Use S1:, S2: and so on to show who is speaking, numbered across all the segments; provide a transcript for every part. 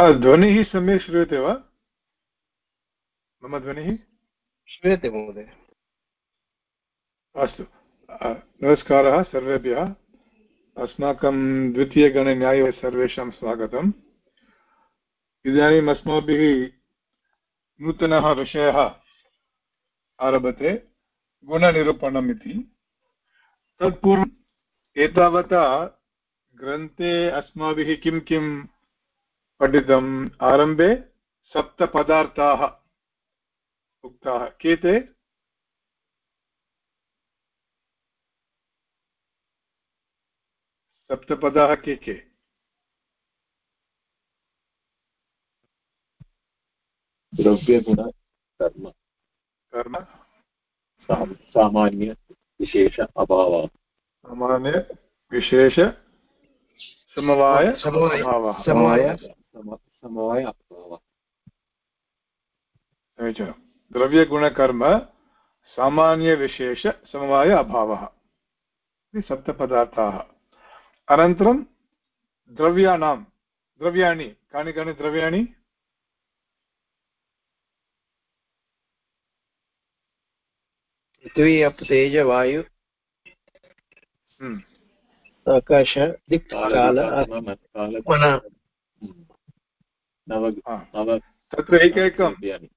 S1: ध्वनिः सम्यक् श्रूयते वा? मम ध्वनिः
S2: श्रूयते महोदय।
S1: अस्तु। नमस्कारः सर्वेभ्यः। अस्माकं द्वितीयगणन्याये सर्वेषां स्वागतम्। इदानीम् अस्माभिः नूतनः विषयः आरभते। गुणनिरूपणम् इति। तत्पूर्वम् एतावता ग्रन्थे अस्माभिः किं किं पठितम् आरम्भे सप्तपदार्थाः उक्ताः। के ते सप्तपदाः के के?
S3: द्रव्यगुण कर्म।
S1: कर्म।
S3: सामान्य विशेष अभावः।
S1: सामान्य विशेष समवाय अभावः।
S2: समवाय
S3: समवाय अभावः।
S1: समीचीनं द्रव्यगुणकर्म सामान्यविशेषसमवाय अभावः। इति सप्तपदार्थाः अनन्तरं द्रव्याणां द्रव्याणि कानि कानि द्रव्याणि?
S2: पृथ्वी अप् तेज वायु।
S1: हम्म,
S2: आकाश दिक् काल
S3: नव। नव
S1: तत्र एकैकं
S3: द्रव्याणि।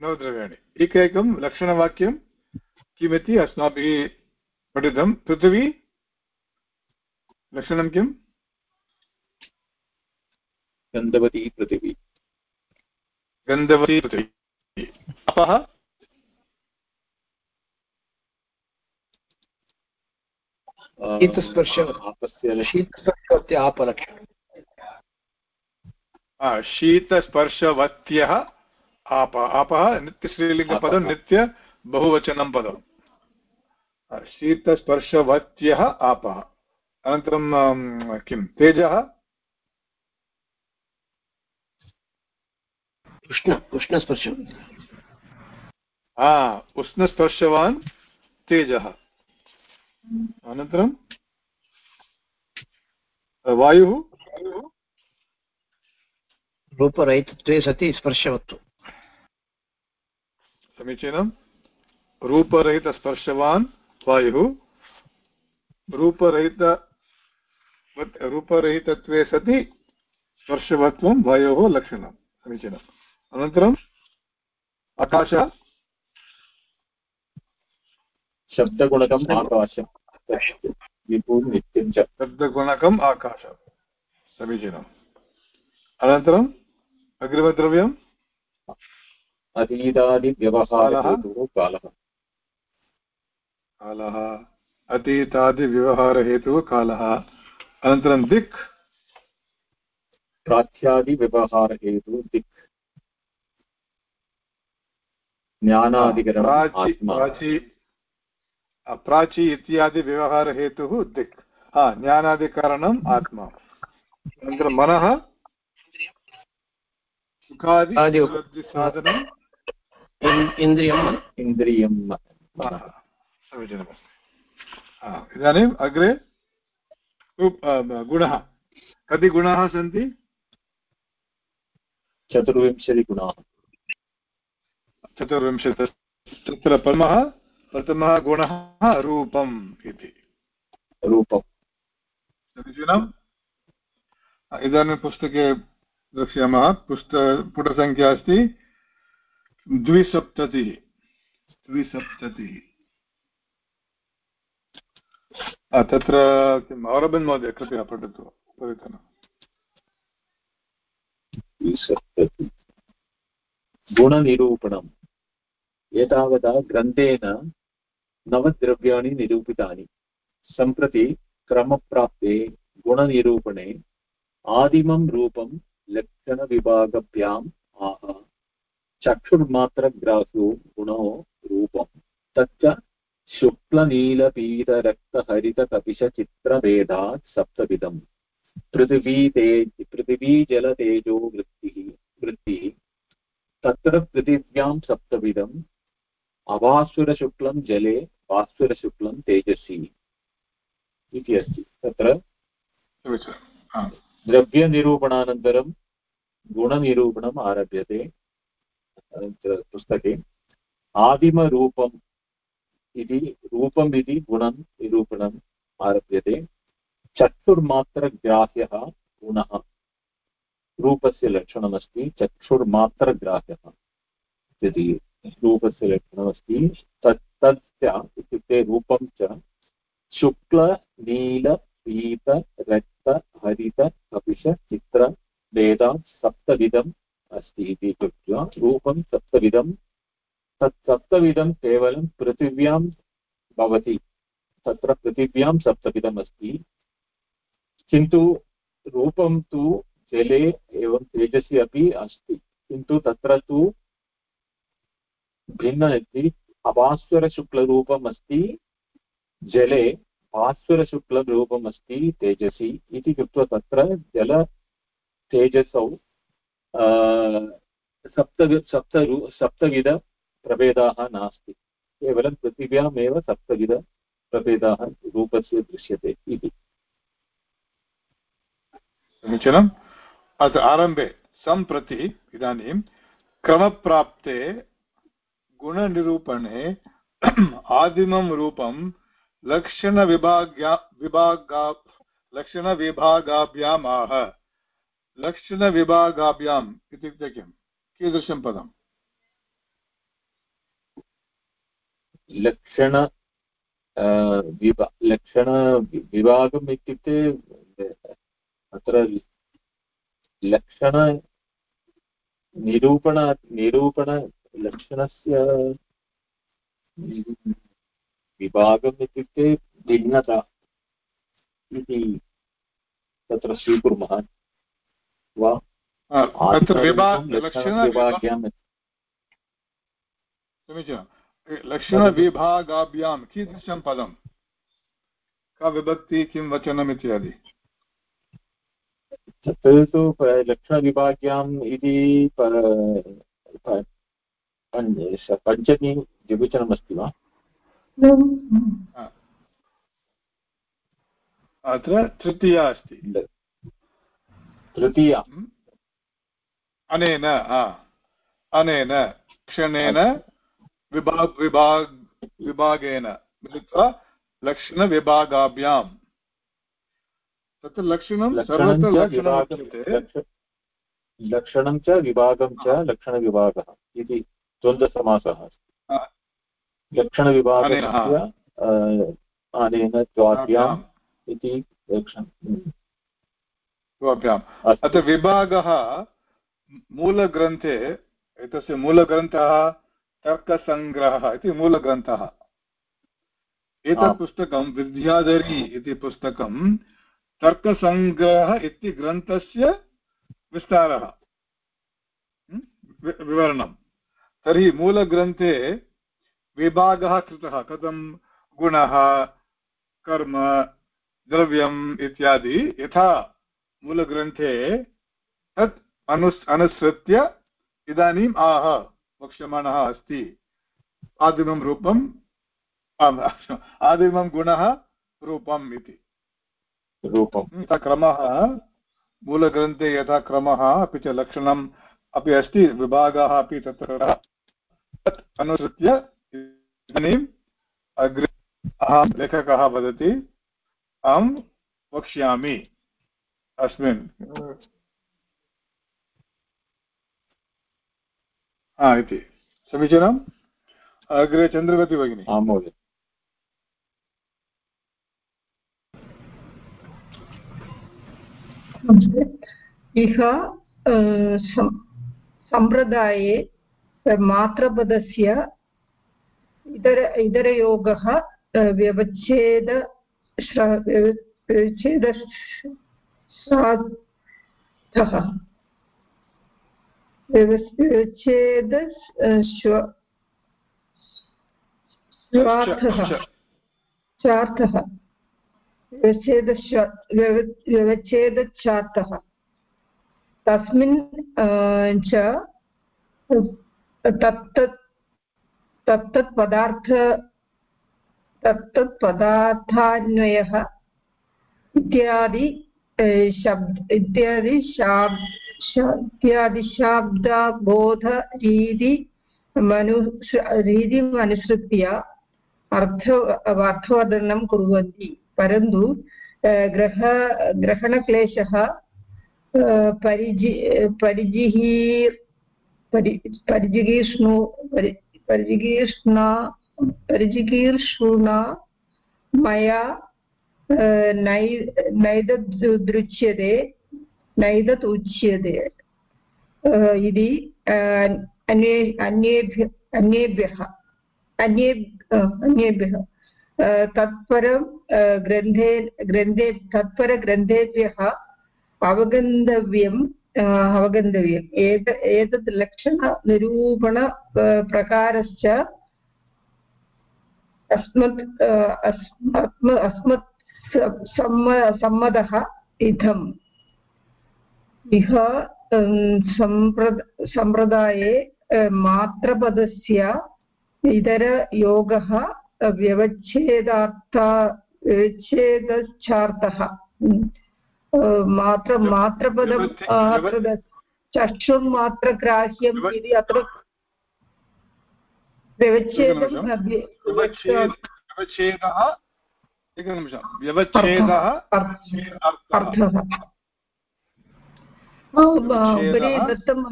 S1: नवद्रव्याणि एकैकं लक्षणवाक्यं किमिति अस्माभिः पठितं। पृथिवी लक्षणं किम्?
S3: गन्धवती पृथिवी।
S1: गन्धवती पृथिवी। अपः?
S2: शीतस्पर्श
S3: आपस्य
S2: आपलक्षणम्
S1: शीतस्पर्शवत्यः आप आपः नित्यश्रीलिङ्गपदं। नित्य बहुवचनं पदम्। शीतस्पर्शवत्यः आपः। अनन्तरं अं, किं? तेजः?
S2: उष्णस्पर्श।
S1: हा उष्णस्पर्शवान् तेजः। अनन्तरं वायुः?
S2: रूपरहितत्वे सति स्पर्शवत्वं
S1: समीचीनं रूपरहितस्पर्शवान् वायुः रूपरहित रूपरहितत्वे सति स्पर्शवत्वं वायोः लक्षणं समीचीनम् अनन्तरम् आकाशः
S3: शब्दगुणकम् आकाशं विभुः नित्यं च
S1: शब्दगुणकम् आकाशः समीचीनम् अनन्तरम् अग्रिमद्रव्यम्?
S3: कालः?
S1: कालः। अतीतादिव्यवहारहेतुः कालः। अनन्तरं दिक्।
S3: प्राच्यादिव्यवहारहेतुः दिक्। ज्ञानादिकरणम्
S1: प्राची
S3: आत्मा।
S1: प्राची प्राची इत्यादि व्यवहारहेतुः दिक्। हा ज्ञानादिकारणम् आत्मा। अनन्तरं मनः।
S2: इन्द्रियं
S1: समीचीनमस्ति इदानीम् अग्रे गुणः। कति गुणाः सन्ति?
S3: चतुर्विंशतिगुणाः
S1: चतुर्विंशति। तत्र प्रथमः प्रथमः गुणः रूपम् इति।
S3: रूपं
S1: समीचीनम्? इदानीं पुस्तके द्रक्ष्यामः पुस्त पुटसङ्ख्या अस्ति। द्विसप्ततिः। द्विसप्ततिः। तत्र किम् औरबन् महोदय, कृपया पठतु उपवेतन
S3: गुणनिरूपणम्। एतावता ग्रन्थेन नवद्रव्याणि निरूपितानि। सम्प्रति क्रमप्राप्ते गुणनिरूपणे आदिमं रूपं लक्षणविभागभ्याम् आह चक्षुर्मात्रग्राह्यो गुणो रूपं तच्च शुक्लनीलपीतरक्तहरितकपिशचित्रभेदात् सप्तविधम् पृथिवी तेज पृथिवीजलतेजो वृत्तिः वृत्तिः तत्र पृथिव्यां सप्तविधम् अभास्वरशुक्लं जले भास्वरशुक्लं तेजसि इति अस्ति तत्र द्रव्यनिरूपणानन्तरं गुणनिरूपणम् आरभ्यते। पुस्तके, आदिमरूपम् इति, रूपम् इति गुणं निरूपणम् आरभ्यते। चक्षुर्मात्रग्राह्यः गुणः। रूपस्य लक्षणमस्ति, चक्षुर्मात्रग्राह्यः। इति रूपस्य लक्षणमस्ति, तत्, तस्य इत्युक्ते रूपं च शुक्ल, नील पीत रक्त, हरित कपिश चित्र, वेदात् सप्तविधम् अस्ति इति कृत्वा रूपं सप्तविधं तत् सप्तविधं केवलं पृथिव्यां भवति। तत्र पृथिव्यां सप्तविधम् अस्ति। किन्तु रूपं तु जले एवं तेजसि अपि अस्ति। किन्तु तत्र तु भिन्न अस्ति अभास्वरशुक्लरूपम् अस्ति जले। भास्वरशुक्लरूपम् अस्ति तेजसि इति कृत्वा तत्र जल तेजसौ सप्त सप्त सप्तविधप्रभेदाः नास्ति। केवलं पृथिव्यामेव सप्तविधप्रभेदाः रूपस्य दृश्यते इति।
S1: समीचीनम् अत्र आरम्भे सम्प्रति इदानीं क्रमप्राप्ते गुणनिरूपणे आदिमं रूपं लक्षणविभागाभ्याम् आह लक्षणविभागाभ्याम् इत्युक्ते किं कीदृशं पदम्?
S3: लक्षण विभा लक्षणविभागम् इत्युक्ते अत्र लक्षणनिरूपण निरूपणलक्षणस्य विभागम् इत्युक्ते भिन्नता इति तत्र स्वीकुर्मः वा?
S1: समीचीनं। लक्षणविभागाभ्यां कीदृशं पदं का विभक्ति किं वचनम् इत्यादि?
S3: तत् तु लक्षणविभाग्याम् इति पञ्चमी द्विवचनमस्ति वा?
S1: अत्र तृतीया अस्ति।
S3: तृतीया।
S1: अनेन अनेन क्षणेन विभाग विभाग विभागेन मिलित्वा लक्षणविभागाभ्याम् तत्र लक्षणं
S3: लक्षणं च विभागं च लक्षणविभागः इति द्वन्द्वसमासः अस्ति। लक्षणविभागस्य अनेन द्वाभ्याम् इति
S1: द्वाभ्याम् अत्र विभागः मूलग्रन्थे एतस्य मूलग्रन्थः तर्कसङ्ग्रहः इति मूलग्रन्थः। एतत् पुस्तकं विद्याधरी इति पुस्तकं तर्कसङ्ग्रहः इति ग्रन्थस्य विस्तारः। विवरणं। तर्हि मूलग्रन्थे विभागः कृतः कथं? गुणः कर्म द्रव्यम् इत्यादि। यथा मूलग्रन्थे तत् अनुस् अनुसृत्य इदानीम् आह वक्ष्यमाणः अस्ति। आदिमं रूपम् आदिमं गुणः रूपम् इति।
S3: रूपं
S1: यथा क्रमः मूलग्रन्थे यथा क्रमः अपि च लक्षणम् अपि अस्ति। विभागाः अपि तत्र तत् अनुसृत्य इदानीम् अग्रे अहं लेखकः वदति अहं वक्ष्यामि। अस्मिन्। हा इति। समीचीनम्? अग्रे चन्द्रवती भगिनी।
S3: आं महोदय।
S4: इह सम्प्रदाये मात्रपदस्य इतर इतरयोगः व्यवच्छेद व्यवच्छेदः व्यवच्छेद व्यवच्छेदच्छार्थः तस्मिन् च तत्तत् तत्तत् पदार्थ, तत्तत् पदार्थान्वयः इत्यादि शब्द, इत्यादि शाब् इत्यादि मनु रीतिम् अनुसृत्य अर्थ, अर्थवर्धनं कुर्वन्ति। परन्तु ग्रह, ग्रहणक्लेशः परिजि परिजिहीर् परि परिजिगीष्णु परि परिजिगीष्णा परिजिगीर्षुणा मया नैददृच्यते नैदत् उच्यते इति अन्ये, अन्येभ्य, अन्येभ्यः, अन्ये अन्येभ्यः। तत्परं ग्रन्थे ग्रन्थे, तत्परग्रन्थेभ्यः अवगन्तव्यम् अवगन्तव्यम् एत एतत् लक्षणनिरूपण प्रकारश्च अस्मत् अस्मत् सम्मतः इदम् इह सम्प्र सम्प्रदाये मात्रपदस्य इतरयोगः व्यवच्छेदार्थ व्यवच्छेदश्चार्थः मात्र मात्रपदं चक्षुर्मात्रग्राह्यम् इति अत्र व्यवच्छेदः
S1: एकनिमिषं। व्यवच्छेदः
S4: अर्थः। उपरि दत्तम्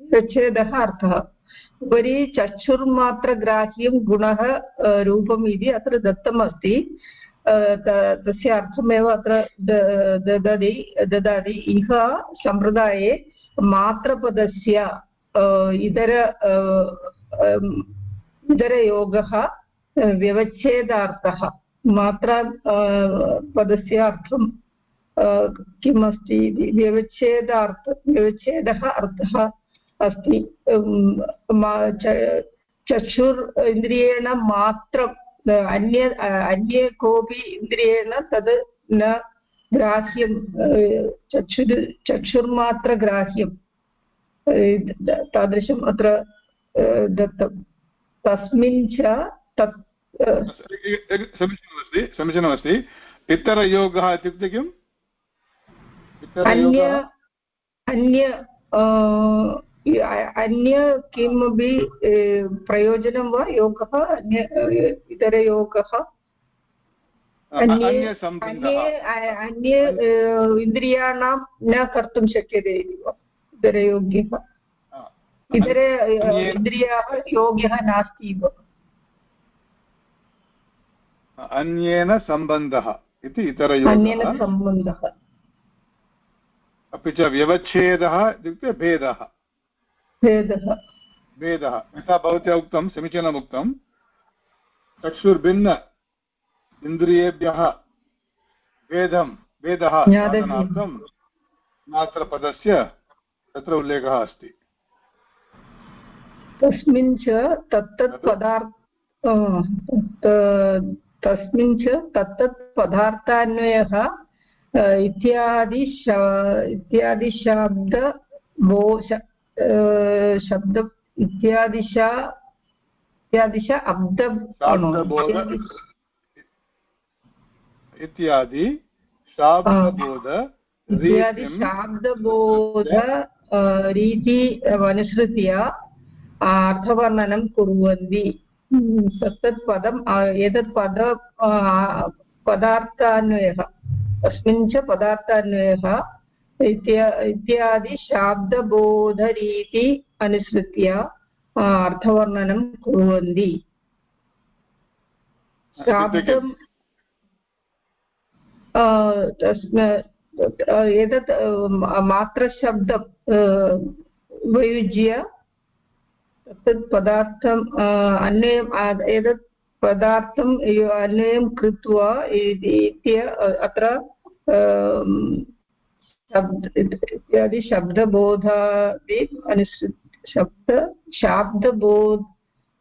S4: व्यवच्छेदः अर्थः। उपरि चक्षुर्मात्रग्राह्यं गुणः रूपम् इति अत्र दत्तम् अस्ति तस्य अर्थमेव अत्र ददति ददाति इह सम्प्रदाये मात्रपदस्य इतर इतरयोगः व्यवच्छेदार्थः मात्रा पदस्य अर्थं किम् अस्ति इति व्यवच्छेदार्थ व्यवच्छेदः अर्थः अस्ति चक्षुर् इन्द्रियेण मात्रम् अन्य अन्ये कोऽपि इन्द्रियेण तद् न ग्राह्यं चक्षुर् चक्षुर्मात्रग्राह्यं तादृशम् अत्र दत्तं तस्मिन् च तत्
S1: समीचीनमस्ति समीचीनमस्ति इतरयोगः इत्युक्ते किम्
S4: अन्य अन्य अन्य किमपि प्रयोजनं वा योगः अन्य इतरयोगः अन्ये अन्ये इन्द्रियाणां न कर्तुं शक्यते इति वा इतरयोग्यः इतर इन्द्रियाः योग्यः नास्ति इव
S1: अन्येन सम्बन्धः इति इतरयोगः अपि च व्यवच्छेदः इत्युक्ते भेदः
S4: भेदः।
S1: भेदः। यथा भवत्या उक्तं समीचीनम् उक्तं चक्षुर्भिन्न इन्द्रियेभ्यः भेदं भेदः साधनार्थं मात्रपदस्य तत्र उल्लेखः अस्ति।
S4: तस्मिन् च तत्तत् पदार्थ तस्मिन् च तत्तत् पदार्थान्वयः इत्यादि इत्यादि शब्द इत्यादिश इत्यादिश अब्द
S1: इत्यादि शाब्दबोध
S4: इत्यादि शाब्दबोध रीति अनुसृत्य अर्थवर्णनं कुर्वन्ति। तत्तत् पदम् एतत् पद पदार्थान्वयः। तस्मिन् च पदार्थान्वयः इत्यादि शाब्दबोधरीति अनुसृत्य अर्थवर्णनं कुर्वन्ति. शाब्दं एतत् मात्रशब्दम् उपयुज्य तत् पदार्थम् अन्वयम् एतत् पदार्थम् अन्वयं कृत्वा अत्र शब्द इत्यादि शब्दबोधादि अनुसृ शब्द शाब्दबोध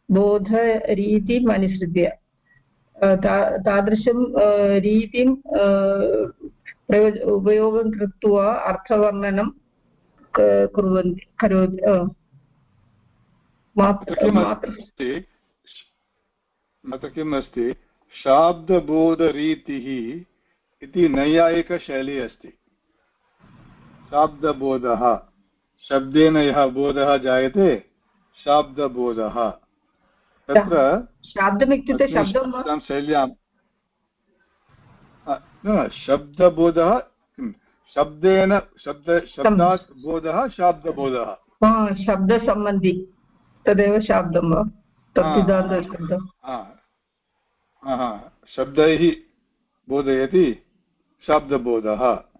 S4: बोधरीतिम् अनुसृत्य। तादृशं रीतिं प्रयोज उपयोगं कृत्वा अर्थवर्णनं कुर्वन्ति करोति
S1: किम् अस्ति शाब्दबोधरीतिः इति नैयायिकशैली अस्ति। शाब्दबोधः। शब्देन यः बोधः जायते शाब्दबोधः। तत्र
S4: शाब्दम् इत्युक्ते शब्दं
S1: शैल्यां न, शब्दबोधः किं, शब्देन शब्द शब्दात् बोधः शाब्दबोधः।
S4: शब्दसम्बन्धि। तदेव शाब्दं वा?
S1: हा, हा, हा, शब्दैः बोधयति शाब्दबोधः।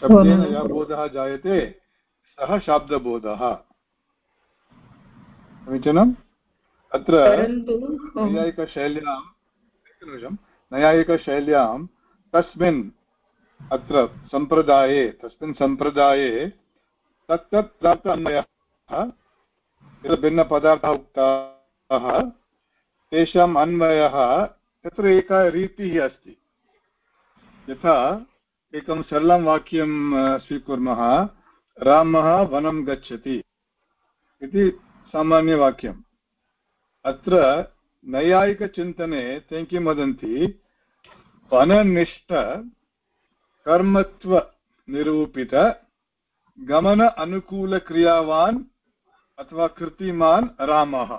S1: शब्देन यः बोधः जायते सः शाब्दबोधः। समीचीनम्? अत्र नैयायिकशैल्यां एकनिमिषं नैयायिकशैल्यां तस्मिन् अत्र सम्प्रदाये तस्मिन् सम्प्रदाये तत् तत् प्राप्त अन्वयः भिन्नपदार्थाः उक्ताः तेषाम् अन्वयः तत्र एका रीतिः अस्ति। यथा एकं सरलं वाक्यं स्वीकुर्मः, रामः वनं गच्छति इति सामान्यवाक्यम्। अत्र नैयायिकचिन्तने ते किं वदन्ति, वननिष्ठ, कर्मत्वनिरूपित, गमन अनुकूलक्रियावान् अथवा कृतिमान् रामः।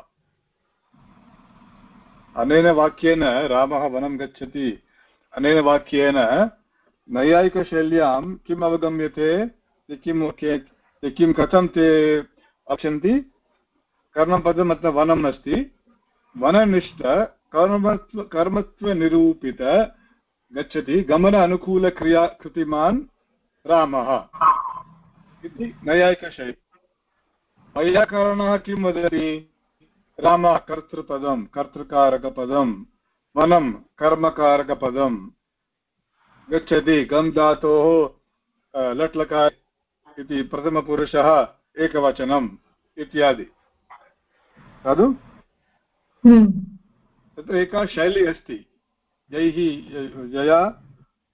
S1: अनेन वाक्येन रामः वनं गच्छति, अनेन वाक्येन नैयायिकशैल्यां किम् अवगम्यते किं के- किं कथं ते पश्यन्ति कर्मपदम् अत्र वनम् अस्ति वननिष्ठ कर्मत्व कर्मत्वनिरूपित गच्छति गमन अनुकूलक्रिया कृतिमान् रामः इति नैयायिकशैली वैयाकरणः किं वदति रामः कर्तृपदं कर्तृकारकपदं वनं कर्मकारकपदं गच्छति गम् धातोः अ, लट्लकार इति प्रथमपुरुषः एकवचनम् इत्यादि। खलु
S4: हम्म,
S1: तत्र एका शैली अस्ति। यैः यया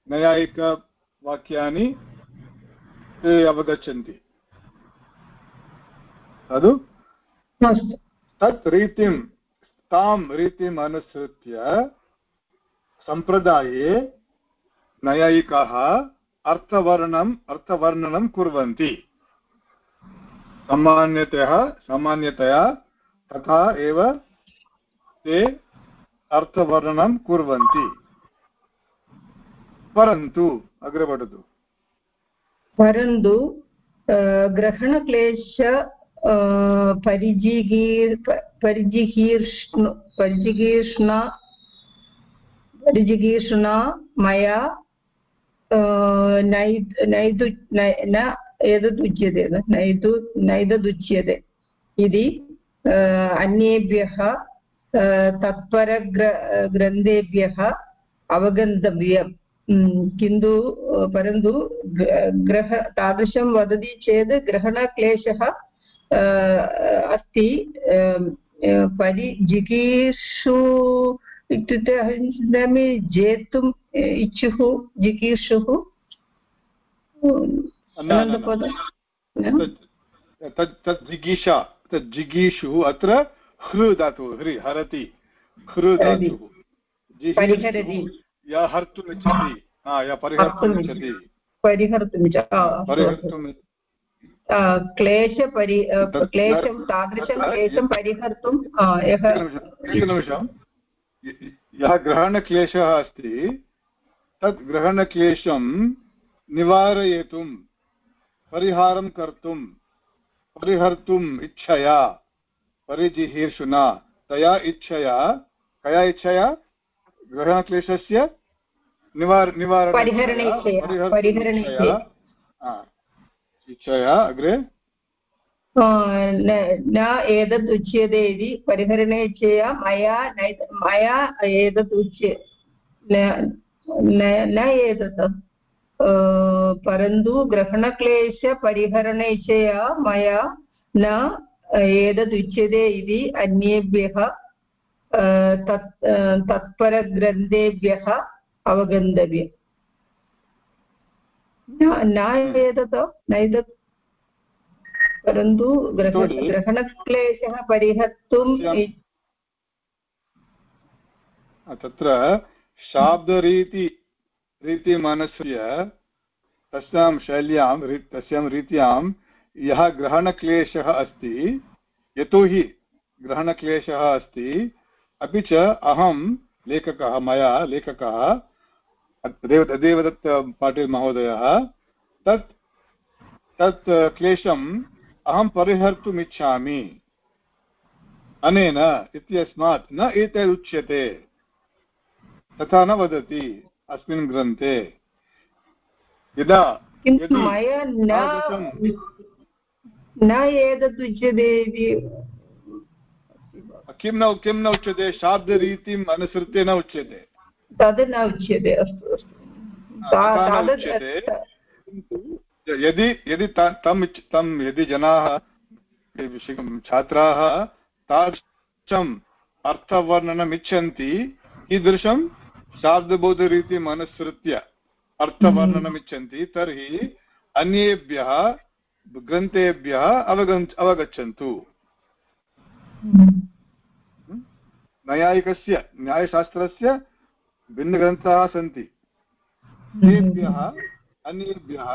S1: नैयायिकवाक्यानि ते अवगच्छन्ति। खलु तत् रीतिं तां रीतिम् अनुसृत्य सम्प्रदाये नैयायिकाः अर्थवर्णम् अर्थवर्णनं कुर्वन्ति। सामान्यतया सामान्यतया तथा एव ते अर्थवर्णनं कुर्वन्ति। परन्तु, अग्रे पठतु
S4: परन्तु ग्रहणक्लेश परिजिगीर्, प- परिजिगीर्ष्णु, मया नैद् नैदु नै- न एतदुच्यते न नैदु नैतदुच्यते इति अ, अन्येभ्यः अ, तत्परग्र ग्रन्थेभ्यः अवगन्तव्यम् उम्, किन्तु अ, परन्तु ग- ग्रह तादृशं वदति चेत् ग्रहणक्लेशः अ, अस्ति अम्, अ, परिजिगीषु इत्युक्ते अहं चिन्तयामि जेतुम् इच्छुः?
S1: तत् तत् तत् जिगीषा तत् जिगीषुः अत्र हृ धातुः हृ हरति हृ। धातुः यः हर्तुमिच्छति हा यः परिहर्तुमिच्छति
S4: परिहर्तुं च आ, अस्तु, अस्तु।
S1: परिहर्तुम्
S4: क्लेशपरि क्लेशं तादृशं क्लेशं परिहर्तुं यः
S1: एकनिमिषम् एकनिमिषं य- ग्रहणक्लेशः अस्ति तत् ग्रहणक्लेशं निवारयितुं परिहारं कर्तुं परिहर्तुम् इच्छया परिजिहीर्षुना। तया इच्छया कया इच्छया? ग्रहणक्लेशस्य निवार निवारण
S4: इच्छया, परिहरणे इच्छया।
S1: इच्छया अग्रे।
S4: न न एतद् उच्यते इति परिहरणेच्छया मया नैत मया एतत् उच्य न न न एतत् परन्तु ग्रहणक्लेशपरिहरणे इच्छया मया न उच्यते इति अन्येभ्यः तत् तत्परग्रन्थेभ्यः अवगन्तव्यम् न न एतत् परन्तु ग्रहणक्लेशः परिहर्तुम्
S1: तत्र शाब्दरीति रीतिमनस्य तस्यां शैल्यां तस्यां रीत्यां यः ग्रहणक्लेशः अस्ति यतोहि ग्रहणक्लेशः अस्ति अपि च अहं लेखकः मया लेखकः देव महोदयः तत् तत् क्लेशम् अहं परिहर्तुम् इच्छामि। अनेन इत्यस्मात् न एतदुच्यते तथा न वदति अस्मिन् ग्रन्थे। यदा
S4: मया न एतदुच्यते इति
S1: किं न किं न उच्यते? शाब्दरीतिम् अनुसृत्य न उच्यते।
S4: तद् न उच्यते अस्तु
S1: अस्तु। यदि यदि तं तं यदि जनाः छात्राः तादृशम् अर्थवर्णनम् इच्छन्ति कीदृशं? शाब्दबोधरीतिम् अनुसृत्य अर्थवर्णनम् इच्छन्ति तर्हि अन्येभ्यः ग्रन्थेभ्यः अवगन् अवगच्छन्तु। नैयायिकस्य न्यायशास्त्रस्य भिन्नग्रन्थाः सन्ति। तेभ्यः अन्येभ्यः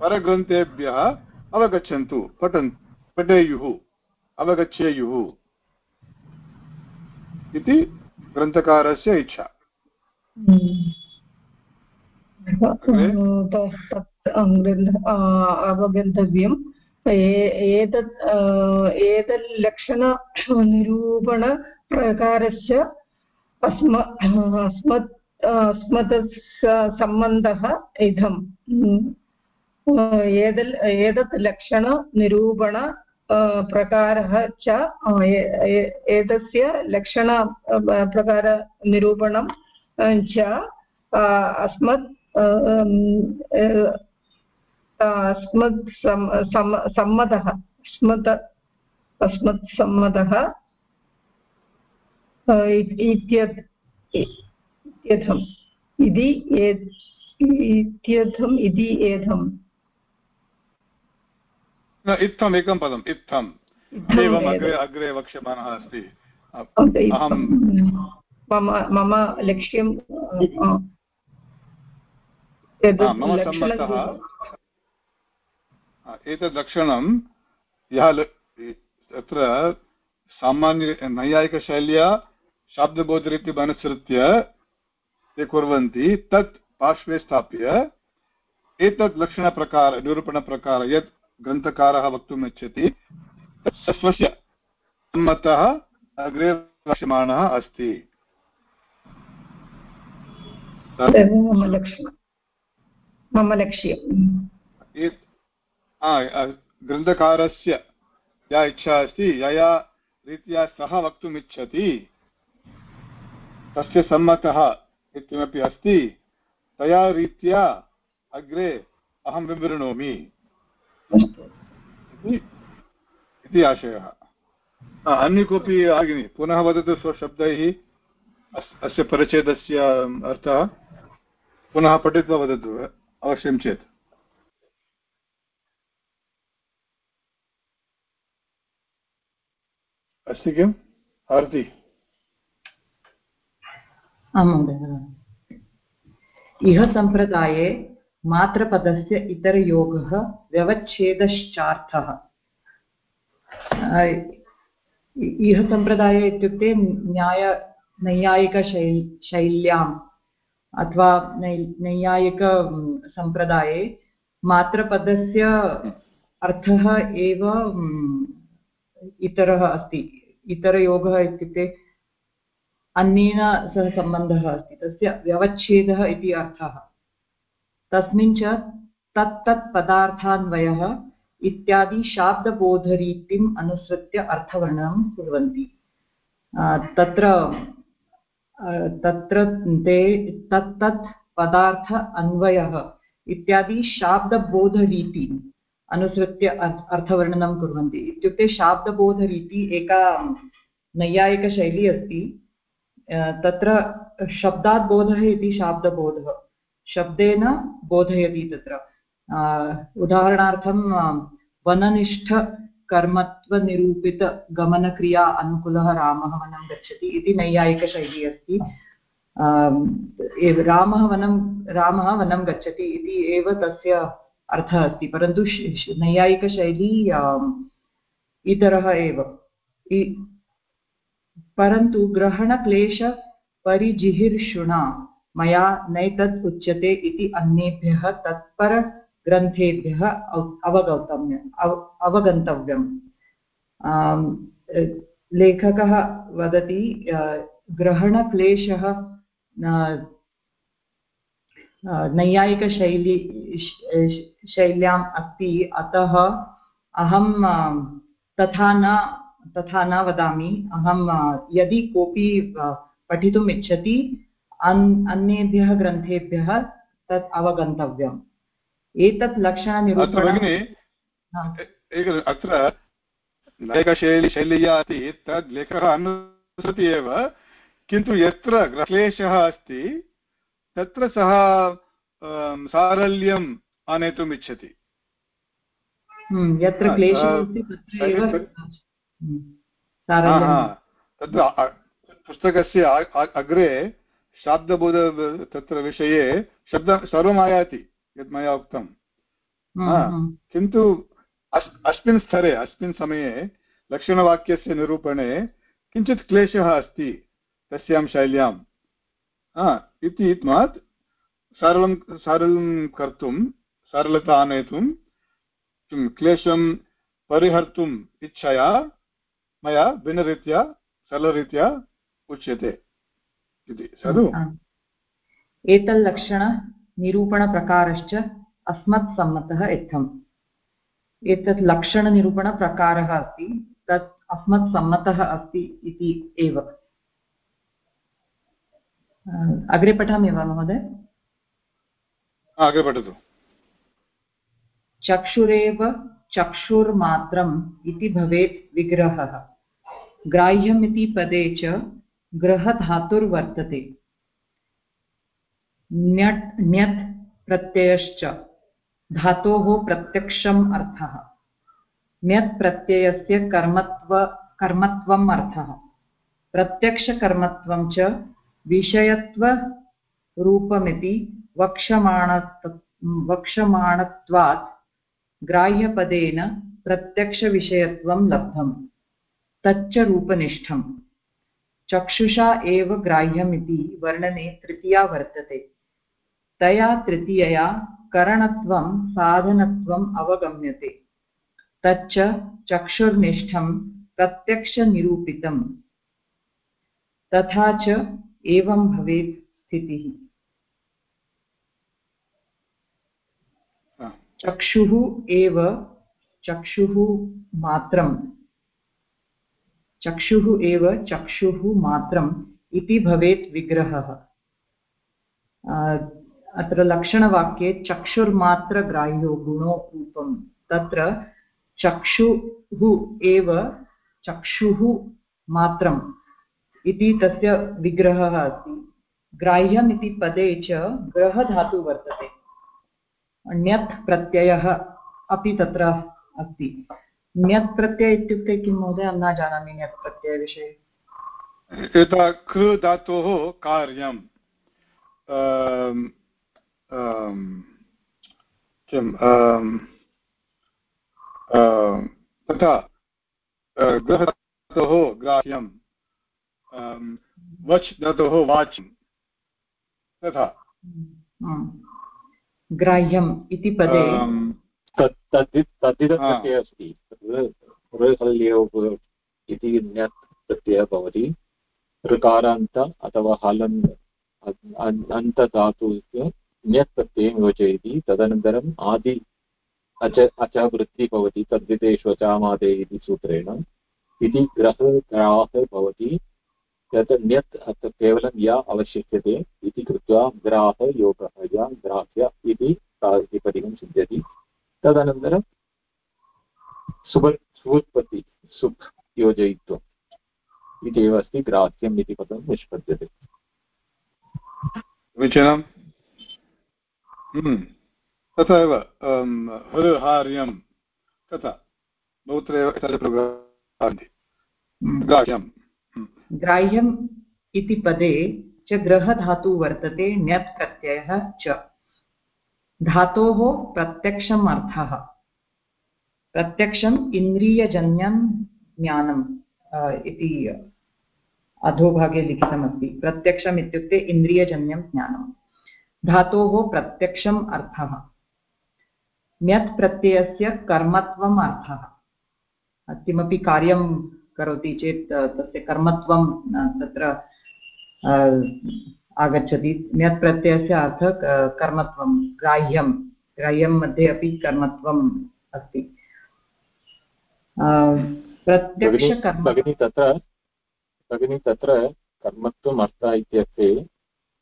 S1: परग्रन्थेभ्यः अवगच्छन्तु। पठन् पठेयुः अवगच्छेयुः इति ग्रन्थकारस्य इच्छा।
S4: अवगन्तव्यम्। एतत् एतत् लक्षणनिरूपणप्रकारस्य अस्म अस्मत् अस्मत् सम्बन्धः इदम्। एतत् लक्षणनिरूपण प्रकारः च एतस्य लक्षण प्रकारनिरूपणं च अस्मत् अस्मत् सम्मतः, अस्मत् अस्मत् सम्मतः इत्यर्थम्। इति इत्यर्थम् इति एधम्
S1: इत्थम् एकं पदम् इत्थम्। एवम् अग्रे अग्रे वक्ष्यमाणः अस्ति। अहं
S4: मम मम लक्ष्यं
S1: मम सम्मतः एतद् लक्षणं यः तत्र सामान्य नैयायिकशैल्या शाब्दबोधरीतिम् अनुसृत्य ते कुर्वन्ति तत् पार्श्वे स्थाप्य एतत् लक्षणप्रकार निरूपणप्रकार यत् ग्रन्थकारः वक्तुम् इच्छति स्वस्य सम्मतः अग्रे वक्ष्यमाणः अस्ति
S4: मम लक्ष्यम्।
S1: ग्रन्थकारस्य या इच्छा अस्ति यया रीत्या सः वक्तुम् इच्छति तस्य सम्मतः यत्किमपि अस्ति तया रीत्या अग्रे अहं विवृणोमि। इति आशयः। अन्य कोऽपि आगिनि पुनः वदतु स्वशब्दैः अस्य परिच्छेदस्य अर्थः? पुनः पठित्वा वदतु अवश्यं चेत्। अस्ति किम्? आरति।
S5: आं महोदय इह सम्प्रदाये मात्रपदस्य इतरयोगः व्यवच्छेदश्चार्थः। इह सम्प्रदाये इत्युक्ते न्याय नैयायिकशैल् शैल्याम् अथवा नै नैयायिकसम्प्रदाये मात्रपदस्य अर्थः एव इतरः अस्ति। इतरयोगः इत्युक्ते अन्येन सह सम्बन्धः अस्ति। तस्य व्यवच्छेदः इति अर्थः। तस्मिन् च तत्तत् पदार्थान्वयः इत्यादि शाब्दबोधरीतिम् अनुसृत्य अर्थवर्णनं कुर्वन्ति। तत्र तत्र ते तत्तत् पदार्थ अन्वयः इत्यादि शाब्दबोधरीति अनुसृत्य अर्थवर्णनं कुर्वन्ति। इत्युक्ते शाब्दबोधरीति एका नैयायिकशैली अस्ति। तत्र शब्दात् बोधः इति शाब्दबोधः। शब्देन बोधयति तत्र। उदाहरणार्थं वननिष्ठकर्मत्वनिरूपितगमनक्रिया अनुकूलः रामः वनं गच्छति इति नैयायिकशैली अस्ति। रामः वनं रामः वनं गच्छति इति एव तस्य अर्थः अस्ति, परन्तु नैयायिकशैली इतरः एव। परन्तु ग्रहणक्लेशपरिजिहिर्षुणा मया नैतत् उच्यते इति अन्येभ्यः तत्परग्रन्थेभ्यः अवगन्तव्यम्। अवगन्तव्यम् लेखकः वदति ग्रहणक्लेशः नैयायिकशैली शैल्याम् अस्ति। अतः अहं तथा न तथा न वदामि। अहं यदि कोऽपि पठितुम् इच्छति अन् अन्येभ्यः ग्रन्थेभ्यः तत् अवगन्तव्यम्। एतत् लक्षणनिरूपणम्
S1: अत्र नायकशैली शैल्या अस्ति तद् लेखः अनुसरति एव किन्तु यत्र क्लेशः अस्ति तत्र सः सारल्यम् आनेतुम् इच्छति।
S5: हम्म, यत्र
S1: तत्र पुस्तकस्य अग्रे शाब्दबोध तत्र विषये शब्द सर्वम् आयाति यत् मया उक्तं। किन्तु अस् अस्मिन् स्तरे अस्मिन् समये लक्षणवाक्यस्य निरूपणे किञ्चित् क्लेशः अस्ति तस्यां शैल्यां। इति इत्मात् सरलं सरलं कर्तुं सरलता आनेतुं किं क्लेशं परिहर्तुम् इच्छया मया भिन्नरीत्या सरलरीत्या उच्यते इति। खलु
S5: एतल्लक्षणनिरूपणप्रकारश्च अस्मत्सम्मतः इत्थम्। एतत् लक्षणनिरूपणप्रकारः अस्ति तत् अस्मत्सम्मतः अस्ति इति एव। अग्रे पठामि वा महोदय?
S1: अग्रे पठतु।
S5: चक्षुरेव चक्षुर्मात्रम् इति भवेत् विग्रहः। ग्राह्यम् इति पदे च ग्रहधातुर्वर्तते। ण्यट् ण्यत् प्रत्ययश्च, धातोः प्रत्यक्षम् अर्थः। ण्यत् प्रत्ययस्य कर्मत्व, कर्मत्वम् अर्थः। प्रत्यक्षकर्मत्वं च विषयत्वरूपमिति वक्षमाण वक्षमाणत्वात् ग्राह्यपदेन प्रत्यक्षविषयत्वं लब्धम्। तच्च रूपनिष्ठम् चक्षुषा एव ग्राह्यमिति वर्णने तृतीया वर्तते। तया तृतीयया करणत्वं साधनत्वम् अवगम्यते। तच्च चक्षुर्निष्ठं प्रत्यक्षनिरूपितम्। तथा च एवं भवेत् स्थितिः। चक्षुः एव चक्षुः मात्रं चक्षुः एव चक्षुः मात्रम् इति भवेत् विग्रहः। अत्र लक्षणवाक्ये चक्षुर्मात्रग्राह्यो गुणो रूपं तत्र चक्षुः एव चक्षुः मात्रम् इति तस्य विग्रहः अस्ति। ग्राह्यम् इति पदे च ग्रहधातु वर्तते। ण्यत् प्रत्ययः अपि तत्र अस्ति। ण्यत् प्रत्यय इत्युक्ते किं महोदय? न जानामि ण्यत् प्रत्ययविषये
S1: यथा कृ धातोः कार्यं किं तथा गृहधातोः ग्राह्यं वच् धातोः वाच् तथा।
S5: ग्राह्यम् इति पदे।
S3: तद्धितप्रत्ययः अस्ति ऋहल्योः इति ण्यत् प्रत्ययः भवति ऋकारान्त अथवा हलन् अन्तधातुः ण्यत् प्रत्ययं योजयति। तदनन्तरम् आदि अच अचवृत्ति भवति तद्वितेषु अचामादे इति सूत्रेण। इति ग्रहग्राह भवति तत् ण्यत् अत्र केवलं या अवशिष्यते इति कृत्वा ग्राहयोगः या ग्राह्य इति प्रातिपदिकं सिद्ध्यति। सुभ सुत्पत्ति सुप् योजयित्वा। इति एव अस्ति ग्राह्यम् इति पदं निष्पद्यते।
S1: समीचीनं हम्म। तथा एव हृहार्यं तथा बहुत्र एव ग्राह्यं
S5: ग्राह्यम् इति पदे च ग्रहधातुः वर्तते ण्यत् प्रत्ययः च। धातोः प्रत्यक्षम् अर्थः। प्रत्यक्षम् इन्द्रियजन्यं ज्ञानम् इति अधोभागे लिखितमस्ति। प्रत्यक्षम् इत्युक्ते इन्द्रियजन्यं ज्ञानं धातोः प्रत्यक्षम् अर्थः। ण्यत् प्रत्ययस्य कर्मत्वम् अर्थः। किमपि कार्यं करोति चेत् तस्य कर्मत्वं तत्र आगच्छति। ण्यत् प्रत्ययस्य अर्थः कर्मत्वं, ग्राह्यं। ग्राह्यं मध्ये अपि कर्मत्वम् अस्ति।
S3: भगिनी तत्र भगिनी तत्र कर्मत्वम् अर्थः इत्यर्थे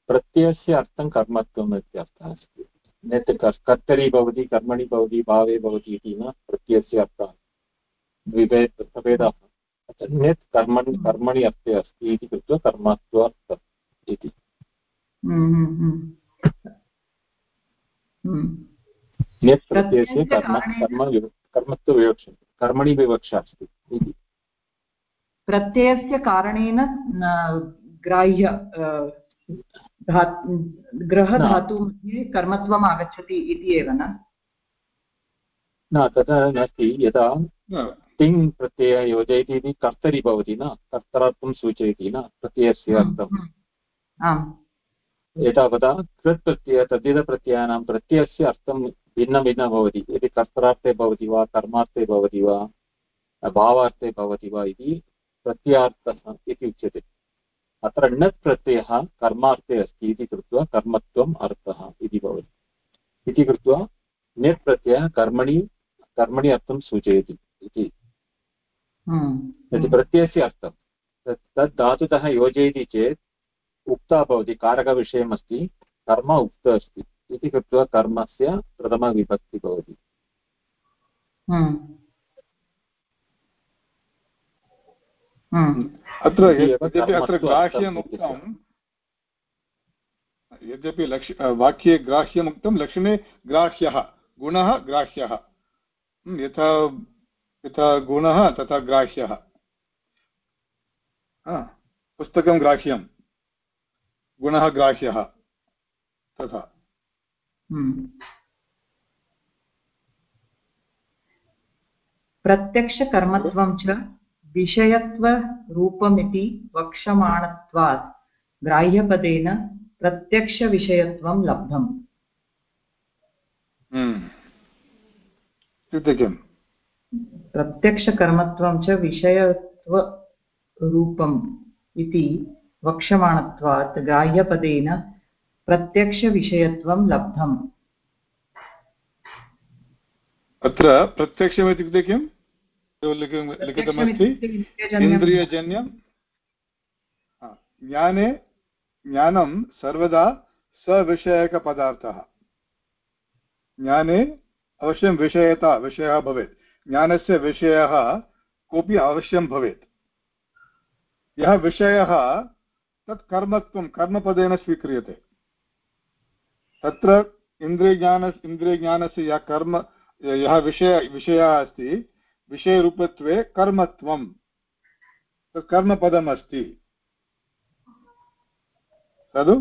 S3: प्रत्ययस्य अर्थं कर्मत्वम् इत्यर्थः अस्ति। नेत् कर्तरि भवति कर्मणि भवति भावे भवति इति न प्रत्ययस्य अर्थः द्विभेद भेदः नेत् कर्मणि कर्मणि अर्थे अस्ति इति कृत्वा कर्मत्वार्थः इति।
S5: हम्म, हम्म, हम्म।
S3: नेत् प्रत्ययस्य कर्म कर्म कर्मत्वविवक्षा कर्मणि विवक्षा अस्ति इति।
S5: प्रत्ययस्य कारणेन ग्राह्य धा ग्रहधातु मध्ये कर्मत्वम् आगच्छति इति एव न?
S3: न तथा नास्ति यदा तिङ् प्रत्यय योजयति इति कर्तरि भवति न कर्तरार्थं सूचयति न प्रत्ययस्य अर्थम्। एतावता कृत् प्रत्यय तद्धितप्रत्ययानां प्रत्ययस्य अर्थं भिन्नभिन्नं भवति। यदि कर्तरार्थे भवति वा कर्मार्थे भवति वा भावार्थे भवति वा इति प्रत्यार्थः इति उच्यते। अत्र णत् प्रत्ययः कर्मार्थे अस्ति इति कृत्वा कर्मत्वम् अर्थः इति भवति। इति कृत्वा णत् प्रत्ययः कर्मणि कर्मणि अर्थं सूचयति इति।
S5: हम्म।
S3: यदि प्रत्ययस्य अर्थं तत् धातुतः योजयति चेत् उक्ता भवति कारकविषयमस्ति कर्म उक्त अस्ति। इति कृत्वा कर्मस्य प्रथमविभक्ति भवति
S5: हम्म। हम्म।
S1: अत्र यद्यपि अत्र ग्राह्यमुक्तं यद्यपि लक्ष वाक्ये ग्राह्यमुक्तं लक्षणे ग्राह्यः गुणः ग्राह्यः यथा यथा गुणः तथा ग्राह्यः पुस्तकं ग्राह्यं गुणः ग्राह्यः तथा
S5: हम्म। प्रत्यक्षकर्मत्वं च विषयत्वरूपमिति वक्षमाणत्वात् ग्राह्यपदेन प्रत्यक्षविषयत्वं लब्धम्
S1: किम्
S5: प्रत्यक्षकर्मत्वं च विषयत्वरूपम् इति वक्षमाणत्वात् ग्राह्यपदेन प्रत्यक्षविषयत्वं लब्धम्।
S1: अत्र प्रत्यक्षम् इत्युक्ते किम् लिखितमस्ति। इन्द्रियजन्यं ज्ञाने ज्ञानं सर्वदा सविषयकपदार्थः। ज्ञाने अवश्यं विषयता विषयः भवेत्। ज्ञानस्य विषयः कोऽपि अवश्यं भवेत्। यः विषयः तत् कर्मत्वं कर्मपदेन स्वीक्रियते। तत्र इन्द्रियज्ञान इन्द्रियज्ञानस्य यः कर्म यः विषय विषयः अस्ति विषयरूपत्वे कर्मत्वं तत् कर्मपदम् अस्ति खलु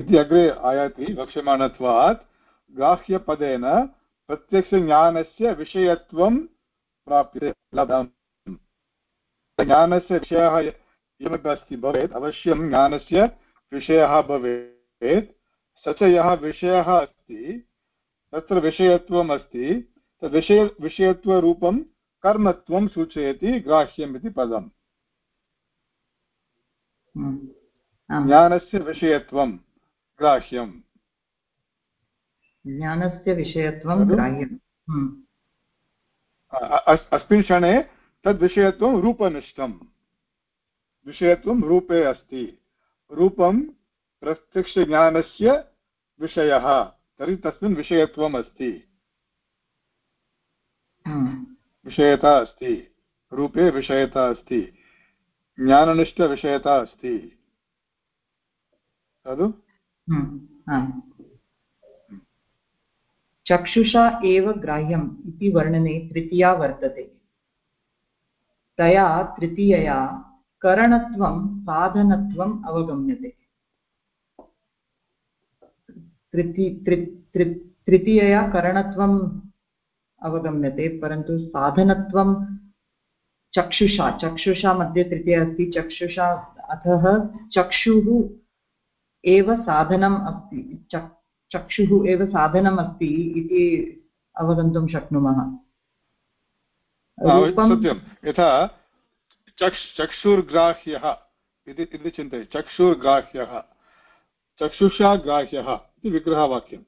S1: इति अग्रे आयाति वक्ष्यमाणत्वात्। ग्राह्यपदेन प्रत्यक्षज्ञानस्य विषयत्वं प्राप्यते। ज्ञानस्य विषयः यमपि अस्ति भवेत् अवश्यं ज्ञानस्य विषयः भवेत्। स च यः विषयः अस्ति। तत्र विषयत्वम् अस्ति विषय विषयत्वरूपं कर्मत्वं सूचयति ग्राह्यम् इति पदम्। ज्ञानस्य विषयत्वं ग्राह्यम्।
S5: ज्ञानस्य विषयत्वं ग्राह्यम्।
S1: अस्मिन् क्षणे तद्विषयत्वं रूपनिष्ठम्। विषयत्वं रूपे अस्ति। रूपं प्रत्यक्षज्ञानस्य विषयः तर्हि तस्मिन् विषयत्वम् अस्ति विषयता अस्ति रूपे विषयता अस्ति ज्ञाननिष्ठविषयता अस्ति। खलु
S5: हम्म, चक्षुषा एव ग्राह्यम् इति वर्णने तृतीया वर्तते। तया तृतीयया करणत्वं साधनत्वम् अवगम्यते। तृती तृ तृ तृतीयया करणत्वम् अवगम्यते परन्तु साधनत्वं चक्षुषा चक्षुषा मध्ये तृतीया अस्ति चक्षुषा अतः चक्षुः एव साधनम् अस्ति चक् चक्षुः एव साधनम् अस्ति इति अवगन्तुं शक्नुमः।
S1: सत्यं यथा चक् चक्षुर्ग्राह्यः इति इति चिन्तय चक्षुर्ग्राह्यः। चक्षुषा ग्राह्यः इति विग्रहवाक्यं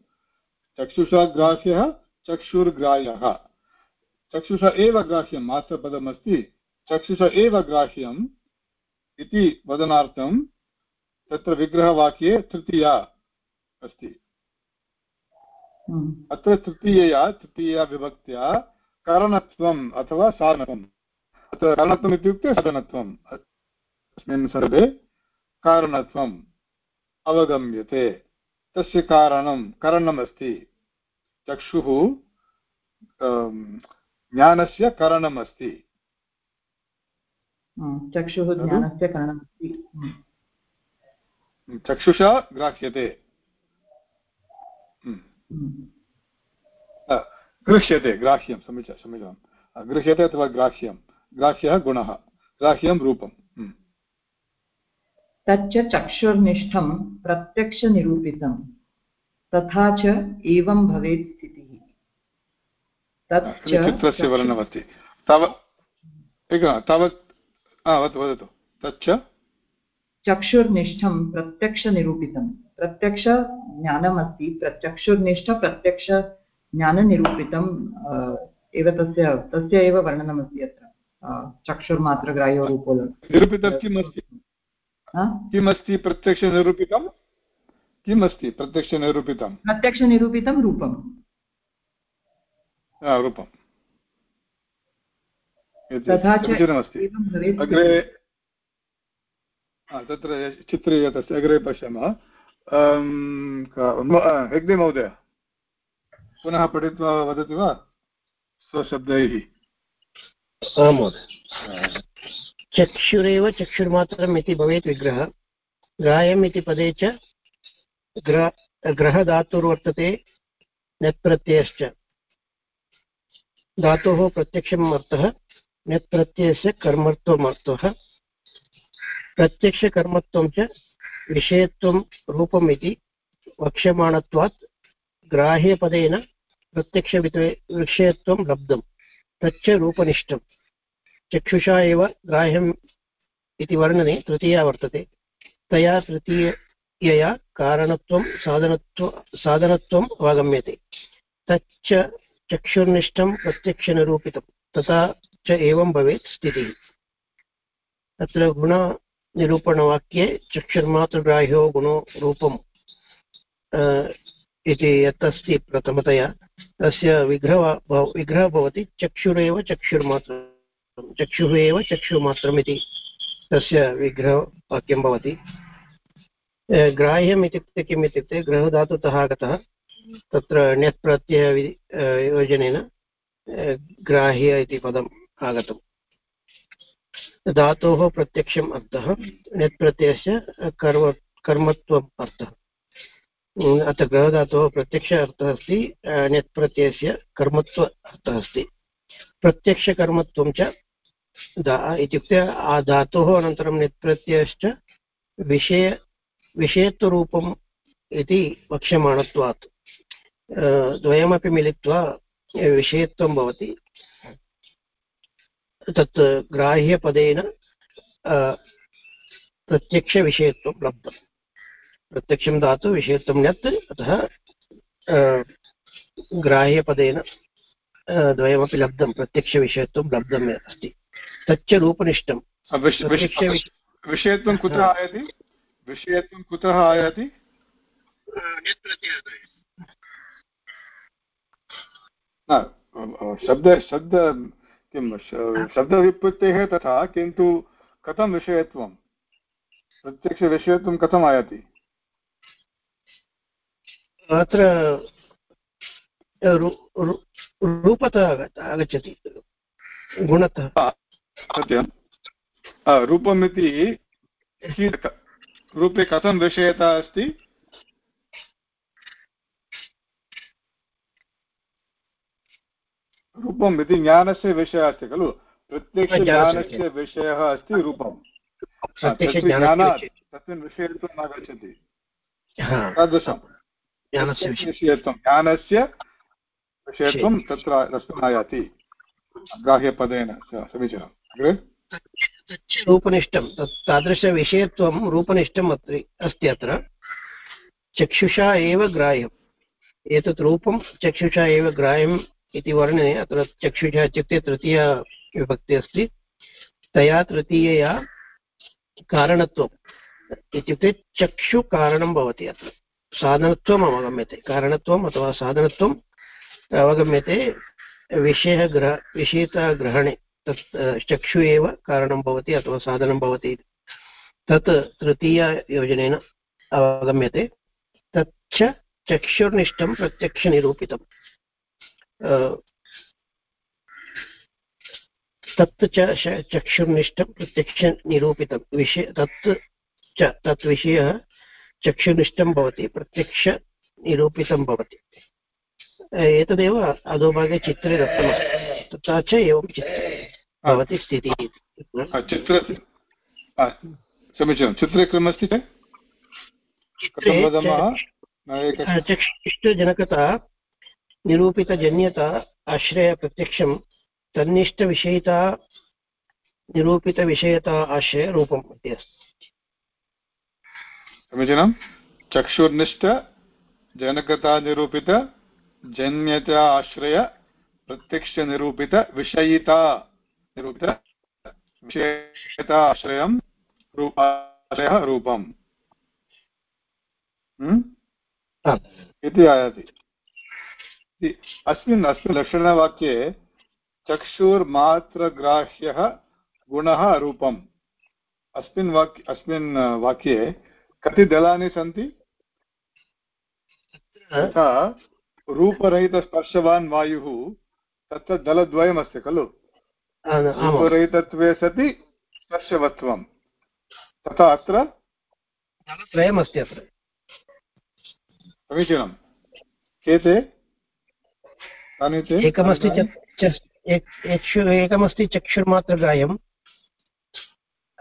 S1: चक्षुषा ग्राह्यः चक्षुर्ग्राह्यः। चक्षुष एव ग्राह्यं मात्रपदमस्ति चक्षुष एव ग्राह्यम् इति वदनार्थं तत्र विग्रहवाक्ये तृतीया अस्ति।
S5: हम्म।
S1: अत्र तृतीयया तृतीया विभक्त्या करणत्वम् अथवा साधनत्वम् अत्र करणत्वम् इत्युक्ते साधनत्वम्। अस्मिन् सर्वे कारणत्वम्। अवगम्यते। तस्य कारणं करणमस्ति। चक्षुः ज्ञानस्य करणमस्ति।
S5: चक्षुः ज्ञानस्य कारणमस्ति।
S1: चक्षुषा ग्राह्यते। गृह्यते ग्राह्यं समीचीनं समीचीनं। गृह्यते अथवा ग्राह्यं? ग्राह्यः गुणः। ग्राह्यं रूपम्।
S5: तच्च चक्षुर्निष्ठं प्रत्यक्षनिरूपितं तथा च एवं भवेत् स्थितिः।
S1: चित्रस्य वर्णनमस्ति। तावत् एकः तावत् वदतु तच्च?
S5: चक्षुर्निष्ठं प्रत्यक्षनिरूपितं। प्रत्यक्षज्ञानमस्ति प्रचक्षुर्निष्ठ प्रत्यक्षज्ञाननिरूपितम् एव तस्य तस्य एव वर्णनमस्ति अत्र। चक्षुर्मात्रग्राह्यो रूपो
S1: निरूपितं किम् अस्ति किमस्ति प्रत्यक्षनिरूपितं किम् अस्ति प्रत्यक्षनिरूपितं
S5: प्रत्यक्षनिरूपितं रूपं
S1: रूपम्।
S5: तथा
S1: अग्रे तत्र चित्रे तस्य अग्रे पश्यामः। हेग्दे महोदय। पुनः पठित्वा वदति वा? स्वशब्दैः।
S2: महोदय। चक्षुरेव चक्षुर्मात्रम् इति भवेत् विग्रहः। ग्राह्यम् इति पदे च ग्रह, ग्रहधातुर्वर्तते नेत्प्रत्ययश्च धातोः प्रत्यक्षम् अर्थः नेत्प्रत्ययस्य कर्मत्वम् अर्थः। प्रत्यक्षकर्मत्वं च विषयत्वं रूपम् इति वक्ष्यमाणत्वात् ग्राह्यपदेन प्रत्यक्षविषयत्वं लब्धं तच्च रूपनिष्ठं चक्षुषा एव ग्राह्यम् इति वर्णने तृतीया वर्तते। तया तृतीयया कारणत्वं, साधनत्व साधनत्वम् अवगम्यते। तच्च चक्षुर्निष्ठं प्रत्यक्षनिरूपितं, तथा च एवं भवेत् स्थितिः। तत्र गुण निरूपणवाक्ये चक्षुर्मातृग्राह्यो गुणो इति यत् प्रथमतया। तस्य विग्रह विग्रहः भवति चक्षुरेव चक्षुर्मात्रं चक्षुः एव चक्षुमात्रम् इति तस्य विग्रहवाक्यं भवति। ग्राह्यम् इत्युक्ते किम् इत्युक्ते गृहधातुतः आगतः तत्र ण्यत् योजनेन ग्राह्य इति पदम् आगतम् धातोः प्रत्यक्षम् अर्थः प्रत्ययस्य कर्म, कर्मत्वम् अर्थः। अत्र ग्रहधातोः प्रत्यक्ष अर्थः अस्ति णित् प्रत्ययस्य कर्मत्व अर्थः अस्ति। प्रत्यक्षकर्मत्वं च इत्युक्ते धातोः अनन्तरं णित् प्रत्ययश्च विषय विषयत्वरूपम् इति वक्ष्यमाणत्वात्। द्वयमपि मिलित्वा विषयत्वं भवति। तत् ग्राह्यपदेन प्रत्यक्षविषयत्वं लब्धं प्रत्यक्षं दातु विषयत्वं ण्यत् अतः ग्राह्यपदेन द्वयमपि लब्धं, प्रत्यक्षविषयत्वं लब्धम् अस्ति। तच्च रूपनिष्ठं
S1: विषयत्वं कुतः आयाति? विषयत्वं कुतः आयाति? शब्द शब्द किं शब्दविपत्तेः तथा किन्तु कथं विषयत्वं? प्रत्यक्षविषयत्वं कथम् आयाति?
S2: अत्र रूपतः आगच्छति गुणतः।
S1: सत्यं। रूपमिति रूपे कथं विषयता अस्ति? रूपम् इति ज्ञानस्य विषयः अस्ति खलु? प्रत्यक्षज्ञानस्य विषयः। अस्ति रूपम्। ज्ञानात् तस्मिन् विषयत्वम् आगच्छति तादृशं। विषयत्वं ज्ञानस्य विषयत्वं तत्र तस्मिन् आयाति ग्राह्यपदेन समीचीनम्।
S2: तच्च रूपनिष्ठं। तत् तादृशविषयत्वं रूपनिष्ठम् अत्र अस्ति अत्र। चक्षुषा एव ग्राह्यम्। एतत् रूपं चक्षुषा एव ग्राह्यम् इति वर्णने अत्र चक्षुषा इत्युक्ते तृतीया विभक्ति अस्ति। तया तृतीयया कारणत्वम् इत्युक्ते चक्षुकारणं भवति अत्र। साधनत्वम् अवगम्यते। कारणत्वम् अथवा साधनत्वम् अवगम्यते। विषयः विषयग्रह विषयताग्रहणे। तत् चक्षु एव कारणं भवति अथवा साधनं भवति तत् तृतीययोजनेन अवगम्यते। तच्च चक्षुर्निष्ठं प्रत्यक्षनिरूपितम्। तत् च चक्षुर्निष्ठं प्रत्यक्षनिरूपितं। विषय, तत् च, तत् विषयः चक्षुनिष्ठं भवति, प्रत्यक्षनिरूपितं भवति। एतदेव अधोभागे चित्रे दत्तमस्ति। तथा च एवं चित्रे। भवति स्थितिः
S1: चित्र समीचीनं। चित्रे किमस्ति
S2: चक्षुष्टजनकता निरूपितजन्यता आश्रयप्रत्यक्षं तन्निष्ठविषयिता निरूपितविषयता आश्रयरूपम् इति अस्ति।
S1: समीचीनं। चक्षुर्निष्ठ जनकता आश्रय प्रत्यक्षनिरूपितविषयिता निरूपित विषयता रूपाश्रयः रूपम्। इति आयाति। अस्मिन् अस्मिन् लक्षणवाक्ये चक्षुर्मात्रग्राह्यः गुणः रूपम्। अस्मिन् वाक्य अस्मिन् वाक्ये कति दलानि सन्ति? यथा रूपरहितस्पर्शवान् वायुः तत्र दलद्वयमस्ति खलु? रूपरहितत्वे सति स्पर्शवत्वं तथा अत्र
S2: दलत्रयमस्ति अत्र।
S1: समीचीनं के ते?
S2: एकमस्ति चक्षु एकमस्ति चक्षुर्मात्रग्राह्यम्।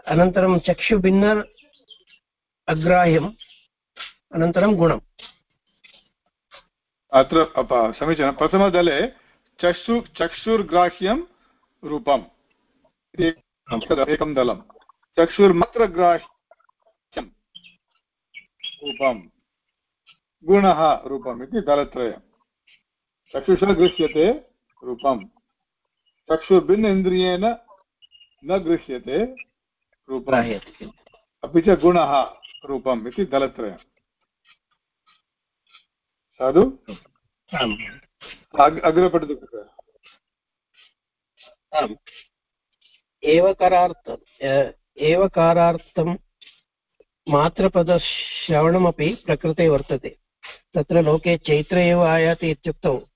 S2: अनन्तरं चक्षुभिन्नर् अग्राह्यम्। अनन्तरं गुणम्।
S1: अत्र समीचीनं प्रथमदले चक्षु चक्षुर्ग्राह्यं रूपम्। एकं दलं। चक्षुर्मात्रग्राह्यं। रूपं गुणः रूपम् इति दलत्रयम्। चक्षुषा गृह्यते रूपं चक्षुर्भिन्न इन्द्रियेण न गृह्यते रूपम्। अपि च गुणः रूपम् इति दलत्रयम्। साधु? अग्रे पठतु
S2: एवकारार्थ एवकारार्थं मात्रपदश्रवणमपि प्रकृते वर्तते। तत्र लोके चैत्र एव आयाति इत्युक्तौ।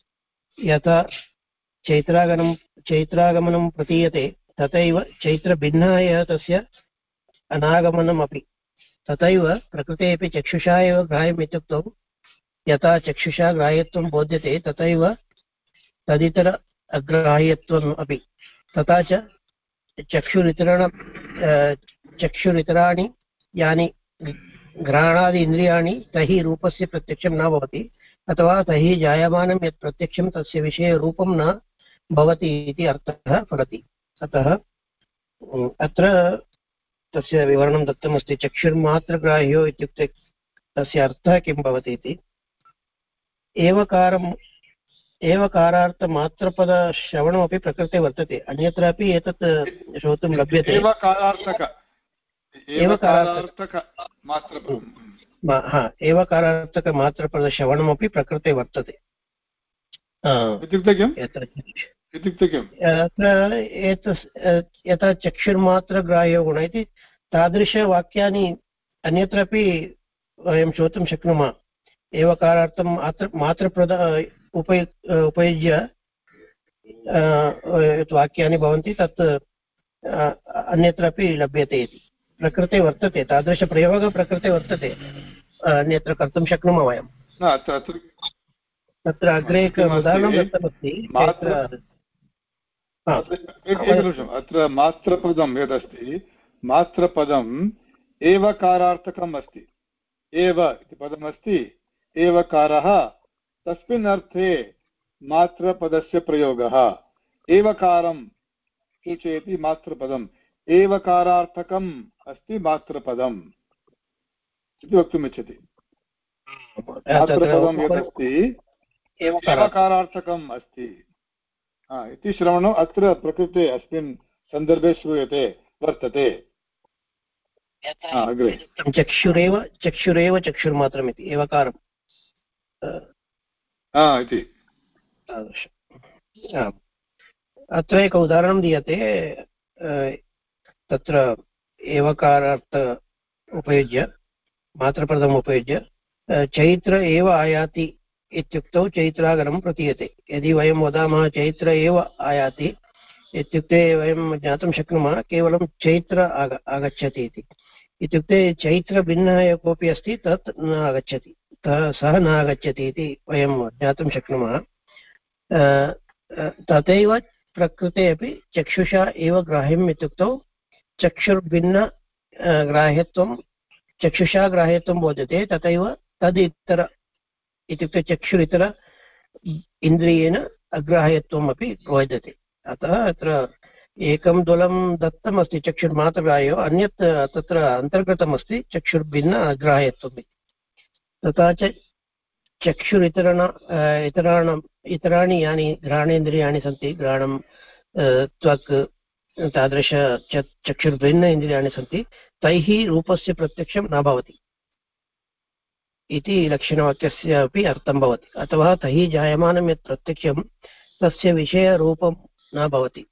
S2: यथा चैत्रागमनं चैत्रागमनं प्रतीयते, तथैव चैत्रभिन्नः एव तस्य अनागमनमपि। तथैव प्रकृते अपि चक्षुषा एव ग्राह्यम् इत्युक्तौ। यथा चक्षुषा ग्राह्यत्वं बोध्यते, तथैव तदितर अग्राह्यत्वम् अपि। तथा च चक्षुरितरण चक्षुरितराणि यानि घ्राणादि इन्द्रियाणि तैः रूपस्य प्रत्यक्षं न भवति, अथवा तैः जायमानं यत् प्रत्यक्षं तस्य विषये रूपं न भवति इति अर्थः फलति अतः अत्र तस्य विवरणं दत्तमस्ति, चक्षुर्मात्रग्राह्यो इत्युक्ते तस्य अर्थः किं भवति इति। एवकारम् एवकारार्थमात्रपदश्रवणमपि प्रकृते वर्तते। अन्यत्रापि एतत् श्रोतुं लभ्यते। एवकारार्थक हा एवकारार्थकमात्रपदश्रवणमपि प्रकृते वर्तते।
S1: इत्युक्ते किम्? इत्युक्ते किम्?
S2: यथा चक्षुर्मात्रग्राह्यो गुण इति तादृशवाक्यानि अन्यत्रापि वयं श्रोतुं शक्नुमः। एवकारार्थं मात्र मात्रप्रद उपय उपयुज्य वाक्यानि भवन्ति तत् अन्यत्रापि लभ्यते इति। प्रकृते वर्तते तादृशप्रयोगः प्रकृते वर्तते अन्यत्र कर्तुं शक्नुमः वयं। तत्र अग्रे एकम् उदाहरणं दत्तमस्ति
S1: एकनिमिषम् अत्र मात्रपदं यदस्ति मात्रपदम् एवकारार्थकम् अस्ति। एव इति पदमस्ति एवकारः तस्मिन् अर्थे मात्रपदस्य प्रयोगः। एवकारं सूचयति मातृपदम् एवकारार्थकम् अस्ति मातृपदम् इति वक्तुमिच्छति। मातृपदं यदस्ति एवकारार्थकम्। अस्ति। इति श्रवणम् अत्र प्रकृते अस्मिन् सन्दर्भे श्रूयते वर्तते।
S2: चक्षुरेव चक्षुरेव चक्षुर्मात्रम् इति एवकारम्
S1: इति
S2: अत्र एक उदाहरणं दीयते तत्र एवकारार्थ उपयुज्य मात्रपदम् उपयुज्य चैत्र एव आयाति इत्युक्तौ चैत्रागरं प्रतीयते यदि वयं वदामः चैत्र एव आयाति इत्युक्ते वयं ज्ञातुं शक्नुमः केवलं चैत्र आग आगच्छति इति इत्युक्ते चैत्रभिन्नः यः कोऽपि अस्ति तत् न आगच्छति सः न आगच्छति इति वयं ज्ञातुं शक्नुमः तथैव प्रकृते अपि चक्षुषा एव ग्राह्यम् इत्युक्तौ चक्षुर्भिन्न ग्राह्यत्वं चक्षुषा ग्राह्यत्वं बोध्यते तथैव तद् इतर इत्युक्ते चक्षुरितर इन्द्रियेण अग्राह्यत्वम् अपि बोध्यते अतः अत्र एकं द्वलं दत्तमस्ति चक्षुर्मात्रग्राह्यो अन्यत् तत्र अन्तर्गतमस्ति चक्षुर्भिन्न अग्राह्यत्वम् इति तथा च चक्षुरितरण इतराणाम् इतराणि यानि घ्राणेन्द्रियाणि सन्ति, घ्राणं त्वक्, तादृश चक्षुर्भिन्न इन्द्रियाणि सन्ति, तैः रूपस्य प्रत्यक्षं न भवति। इति लक्षणवाक्यस्य अपि अर्थं भवति। अथवा तैः जायमानं यत् प्रत्यक्षं, तस्य विषयरूपं न भवति।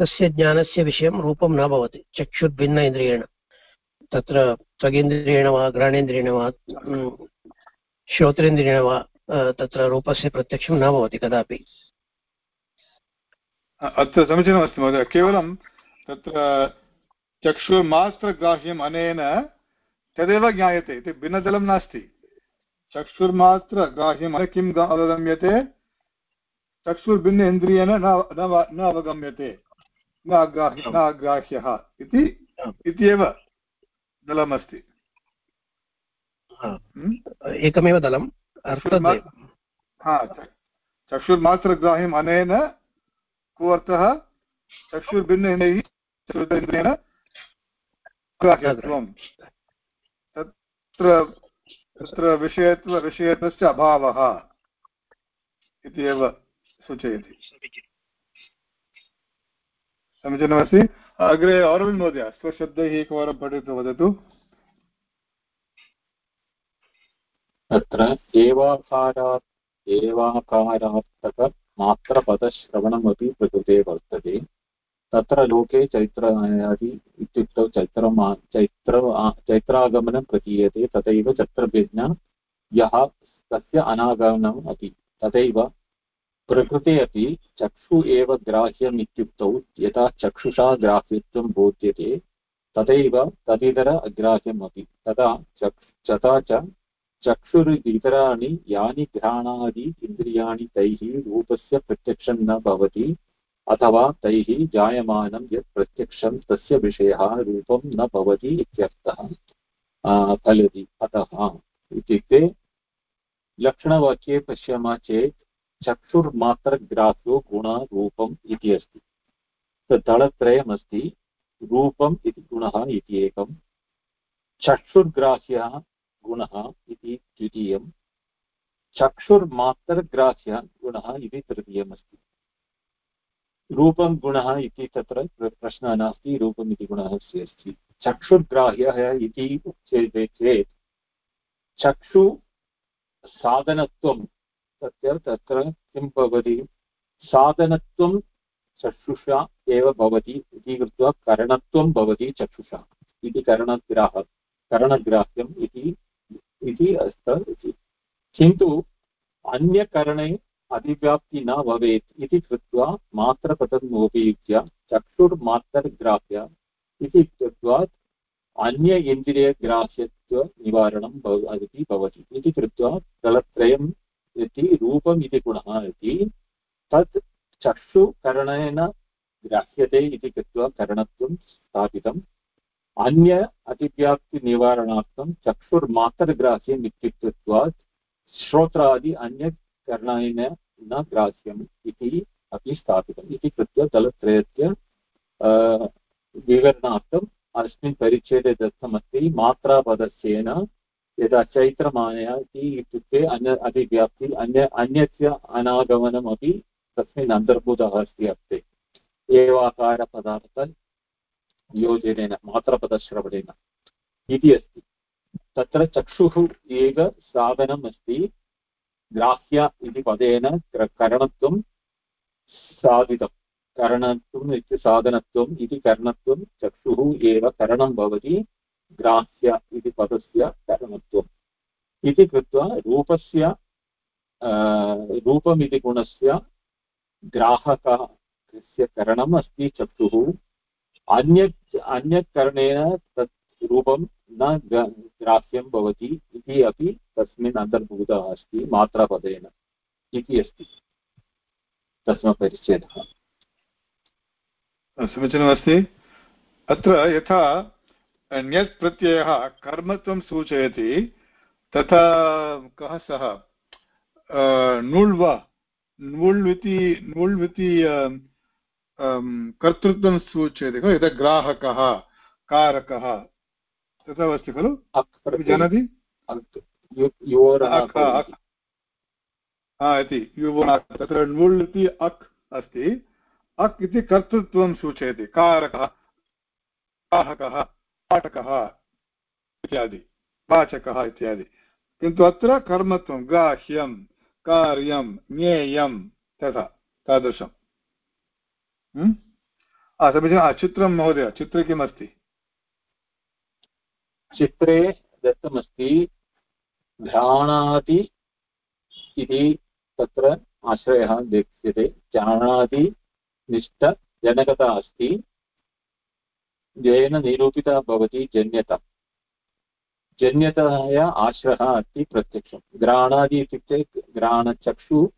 S2: तस्य ज्ञानस्य विषयं रूपं न भवति, चक्षुर्भिन्न इन्द्रियेण। तत्र त्वगेन्द्रियेण वा, घ्राणेन्द्रियेण वा श्रोत्रेन्द्रियेण वा तत्र रूपस्य प्रत्यक्षं न भवति कदापि।
S1: अत्र समीचीनमस्ति महोदय। केवलं तत्र चक्षुर्मात्रग्राह्यम् अनेन तदेव ज्ञायते इति भिन्नजलं नास्ति। चक्षुर्मात्रग्राह्यम् किम् अवगम्यते? चक्षुर्भिन्न इन्द्रियेण न अवगम्यते न अग्राह्य न अग्राह्यः इति एव दलमस्ति।
S2: एकमेव दलम्
S1: चक्षुर्मात्रग्राह्यम् अनेन को अर्थः चक्षुर्भिन्नैः ग्राह्यत्वं तत्र तत्र विषयत्व विषयत्वस्य अभावः इति एव सूचयति। समीचीनमस्ति? अग्रे अरविन्द महोदय स्वशब्दैः एकवारं पठित्वा वदतु।
S3: तत्र एवाकारात् एवाकारात्तकमात्रपदश्रवणमपि प्रकृते वर्तते। तत्र लोके चैत्रादि इत्युक्तौ चैत्रमा, चैत्र चैत्रागमनं प्रतीयते, तथैव चत्रभिन्न यः तस्य अनागमनम् अपि, तथैव प्रकृते अपि चक्षु एव ग्राह्यम् इत्युक्तौ यथा चक्षुषा ग्राह्यत्वं बोध्यते, तथैव तदितर अग्राह्यम् अपि तथा चक् तथा च चक्षुरितराणि यानि घ्राणादि, इन्द्रियाणि तैः रूपस्य प्रत्यक्षं न भवति, अथवा तैः जायमानं यत् प्रत्यक्षं तस्य विषयः रूपं न अतः लक्षणवाक्ये पश्यामः चेत् चक्षुर्मात्रग्राह्यो गुणरूपम् इति अस्ति। तत् दलत्रयमस्ति रूपम् इति गुणः इति एकम् चक्षुर्ग्राह्यः गुणः इति द्वितीयं चक्षुर्मात्रग्राह्यः गुणः इति तृतीयमस्ति। रूपं गुणः इति तत्र प्रश्नः नास्ति, रूपम् इति गुणः अस्ति अस्ति। चक्षुर्ग्राह्यः इति उच्यते चेत् चक्षु साधनत्वं तस्य तत्र किं भवति? साधनत्वं चक्षुषा एव भवति इति कृत्वा करणत्वं भवति चक्षुषा। इति करणग्राह करणग्राह्यम् इति इति अस्ति किन्तु अन्यकरणे अधिव्याप्ति न भवेत् इति कृत्वा मात्रपदम् चक्षुर्मात्रग्राह्य इति कृत्वा अन्य इन्द्रियग्राह्यत्वनिवारणं भव, इति भवति। इति कृत्वा दलत्रयम् इति रूपम् इति गुणः इति तत् चक्षुकरणेन ग्राह्यते इति कृत्वा करणत्वं स्थापितम् अन्य अतिव्याप्तिनिवारणार्थं चक्षुर्मात्रग्राह्यम् इत्युक्तत्वात् श्रोत्रादि अन्यकर्णेन न ग्राह्यम् इति अपि स्थापितम् इति कृत्वा दलत्रयस्य विवरणार्थम् अस्मिन् परिच्छेदे दत्तमस्ति मात्रापदस्येन यदा चैत्रमानया इति इत्युक्ते अन्य अतिव्याप्ति अन्य अन्यस्य अनागमनमपि तस्मिन् अन्तर्भूतः अस्ति अस्ति एवाकारपदार्थ योजनेन मात्रपदश्रवणेन इति अस्ति। तत्र चक्षुः एव साधनम् अस्ति। ग्राह्य इति पदेन करणत्वं साधितं। करणत्वम् इति साधनत्वम् इति करणत्वं चक्षुः एव करणं भवति। ग्राह्य इति पदस्य करणत्वम्। इति कृत्वा रूपस्य रूपमिति गुणस्य ग्राहकस्य करणम् अस्ति चक्षुः। अन्यत् अन्यत् करणेन तत् रूपं न ग्राह्यं भवति इति अपि तस्मिन् अन्तर्भूतः अस्ति मात्रापदेन इति अस्ति।
S1: समीचीनमस्ति। अत्र यथा ण्यत् प्रत्ययः कर्मत्वं सूचयति, तथा कः सः? नुळ् वा नुळ् इति नुळ् इति कर्तृत्वं सूचयति खलु यथा ग्राहकः कारकः तथा अस्ति खलु जानाति इति तत्र नुळ् इति अक् अस्ति अक् इति कर्तृत्वं सूचयति कारकः ग्राहकः पाठकः इत्यादि वाचकः इत्यादि किन्तु अत्र कर्मत्वं ग्राह्यं कार्यं ज्ञेयं तथा तादृशं समीचीनं चित्रं महोदय, चित्रे किम् अस्ति
S3: चित्रे दत्तमस्ति घ्राणाति इति तत्र आश्रयः दृश्यते जानातिनिष्ठजनकता अस्ति, येन निरूपिता भवति जन्यता। जन्यताया आश्रयः अस्ति प्रत्यक्षं। घ्राणादि इत्युक्ते घ्राणचक्षु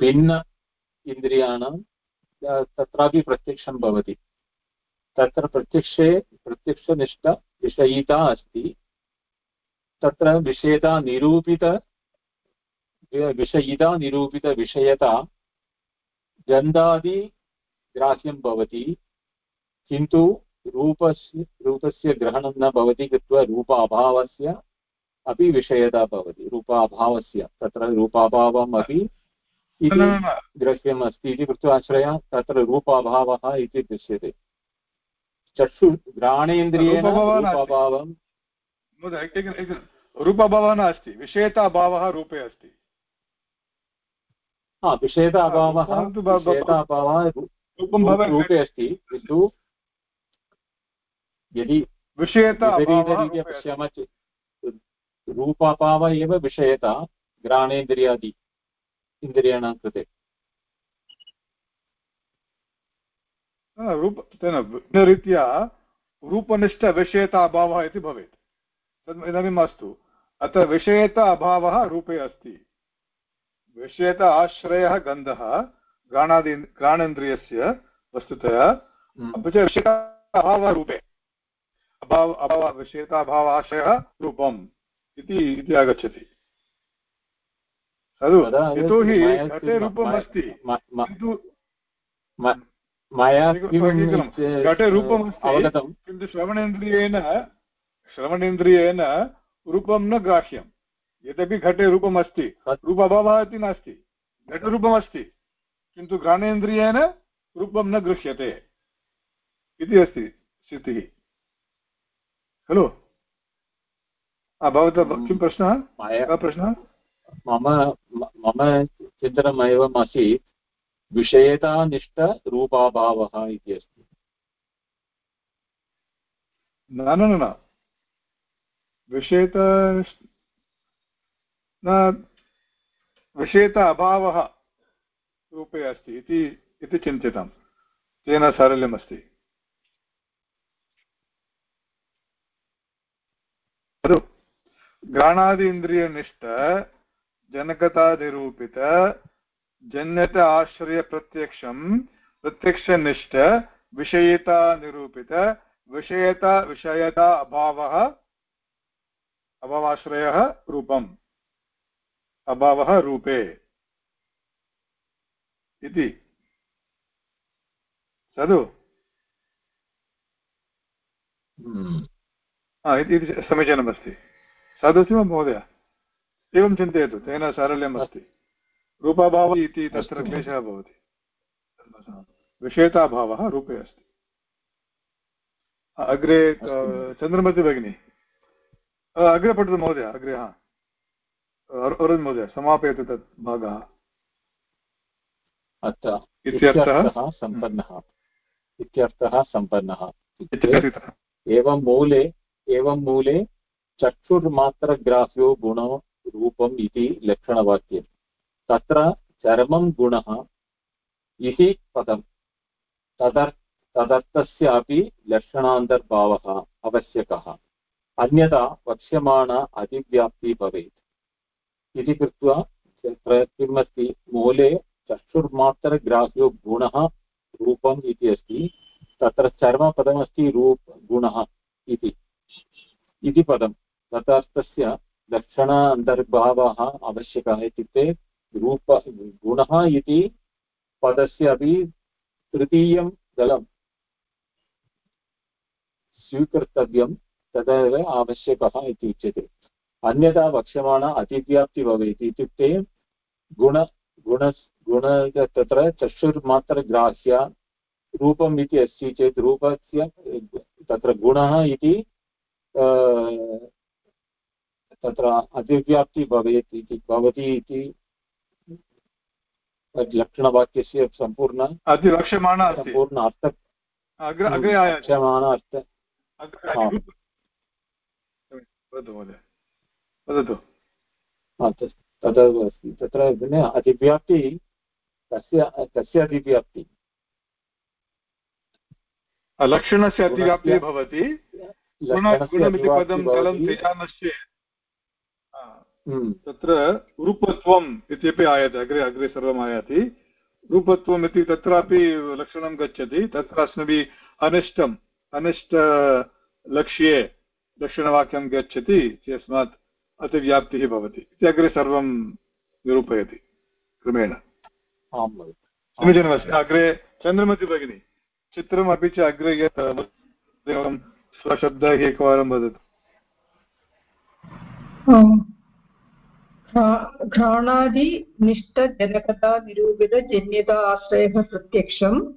S3: भिन्न इन्द्रियाणां तत्रापि प्रत्यक्षं भवति। तत्र प्रत्यक्षे प्रत्यक्षनिष्ठ विषयिता अस्ति। तत्र विषयता निरूपित, विषयिता निरूपितविषयता गन्धादिग्राह्यं भवति। किन्तु रूपस्य रूपस्य ग्रहणं न भवति कृत्वा रूप अभावस्य अपि विषयता भवति। रूपाभावस्य, तत्र रूपाभावम् अपि इति द्रव्यम् अस्ति इति कृत्वा आश्रया तत्र रूपाभावः इति दृश्यते। चक्षु घ्राणेन्द्रियेण रूपाभावं
S1: रूपाभावः नास्ति विषयताभावः रूपे अस्ति।
S3: हा विषयता अभावः विषयता अभावः रूपे अस्ति किन्तु यदि विपरीतरीत्या पश्यामः चेत् रूपाभाव एव विषयता घ्राणेन्द्रियादि इन्द्रियाणां कृते
S1: रूप तेन रीत्या रूपनिष्ठविषयता अभावः इति भवेत् तद् इदानीं मास्तु अत्र विषयता अभावः रूपे अस्ति विषयता आश्रयः गन्धः घ्राणादि घ्राणेन्द्रियस्य वस्तुतया। अपि च विषयता अभावः रूपे अभाव अभाव विषयताभाव आशयः रूपम् इति इति आगच्छति खलु यतोहि घटे रूपम् अस्ति किन्तु घटे रूपम् अस्ति किन्तु श्रवणेन्द्रियेण श्रवणेन्द्रियेण रूपं न ग्राह्यं यद्यपि घटे रूपम् अस्ति रूप अभावः इति नास्ति घटरूपमस्ति किन्तु घ्राणेन्द्रियेण रूपं न गृह्यते इति अस्ति स्थितिः खलु भवतः किं प्रश्नः प्रश्नः
S3: मम मम चिन्तनम् एवम् आसीत् विषयतानिष्ठरूपाभावः इति अस्ति।
S1: न न न विषयत न विषयता अभावः रूपे अस्ति इति इति चिन्तितं। तेन सारल्यमस्ति। खलु घ्राणादि इन्द्रियनिष्ठ जनकतानिरूपित जन्यत आश्रयप्रत्यक्षं प्रत्यक्षनिष्ठ विषयता निरूपित विषयता विषयता अभावः अभावाश्रयः रूपम् अभावः रूपे इति। तदु
S3: हम्म।
S1: इति समीचीनमस्ति। साधुस्ति वा महोदय? एवं चिन्तयतु तेन सारल्यम् अस्ति। रूपाभावः इति तत्र क्लेशः भवति। विषयताभावः रूपे अस्ति। अग्रे चन्द्रमति भगिनी। अग्रे पठतु महोदय अग्रे हा। अरुण् महोदय समापयतु तत् भागः।
S3: अत्र
S1: इत्यर्थः?
S3: सम्पन्नः। इत्यर्थः सम्पन्नः। एवं मूले एवं मूले चक्षुर्मात्रग्राह्यो गुणो रूपम् इति लक्षणवाक्यं तत्र चरमं गुणः इति पदं तदर्, तदर्थस्यापि लक्षणान्तर्भावः आवश्यकः। अन्यथा वक्ष्यमाण अतिव्याप्तिः भवेत्। इति कृत्वा तत्र किम् अस्ति मूले चक्षुर्मात्रग्राह्यो गुणः रूपम् इति अस्ति। तत्र चर्मपदमस्ति रूप, गुणः इति। इति पदं तदर्थस्य लक्षण अन्तर्भावः आवश्यकः इत्युक्ते रूप, गुणः इति पदस्य अपि तृतीयं दलं स्वीकर्तव्यं तदेव आवश्यकः इति उच्यते। अन्यथा वक्ष्यमाण अतिव्याप्ति भवेत् इत्युक्ते गुण गुण गुण तत्र चक्षुर्मात्रग्राह्य रूपम् इति अस्ति चेत् रूपस्य तत्र गुणः इति तत्र अतिव्याप्ति भवेत् इति भवति इति लक्षणवाक्यस्य सम्पूर्ण सम्पूर्ण अर्थ
S1: अग्रे
S3: अर्थ।
S1: वदतु
S3: तदेव अस्ति। तत्र अतिव्याप्ति कस्य कस्य अतिव्याप्ति
S1: लक्षणस्य अतिव्याप्तिः भवति। गुणमिति पदं जलं त्यजामश्चेत्। तत्र रूपत्वम् इत्यपि आयाति अग्रे अग्रे सर्वम् आयाति। रूपत्वम् इति तत्रापि लक्षणं गच्छति तत्र अस्माभिः अनिष्टम् अनिष्टलक्ष्ये लक्षणवाक्यं गच्छति चेस्मात् अतिव्याप्तिः भवति। इति अग्रे सर्वं निरूपयति क्रमेण। समीचीनमस्ति। अग्रे चन्द्रमति भगिनी। चित्रमपि च अग्रे यत् स्वशब्दैः एकवारं वदतु।
S4: घ्राणादिनिष्ठजनकतानिरूपितजन्यता आश्रयः प्रत्यक्षं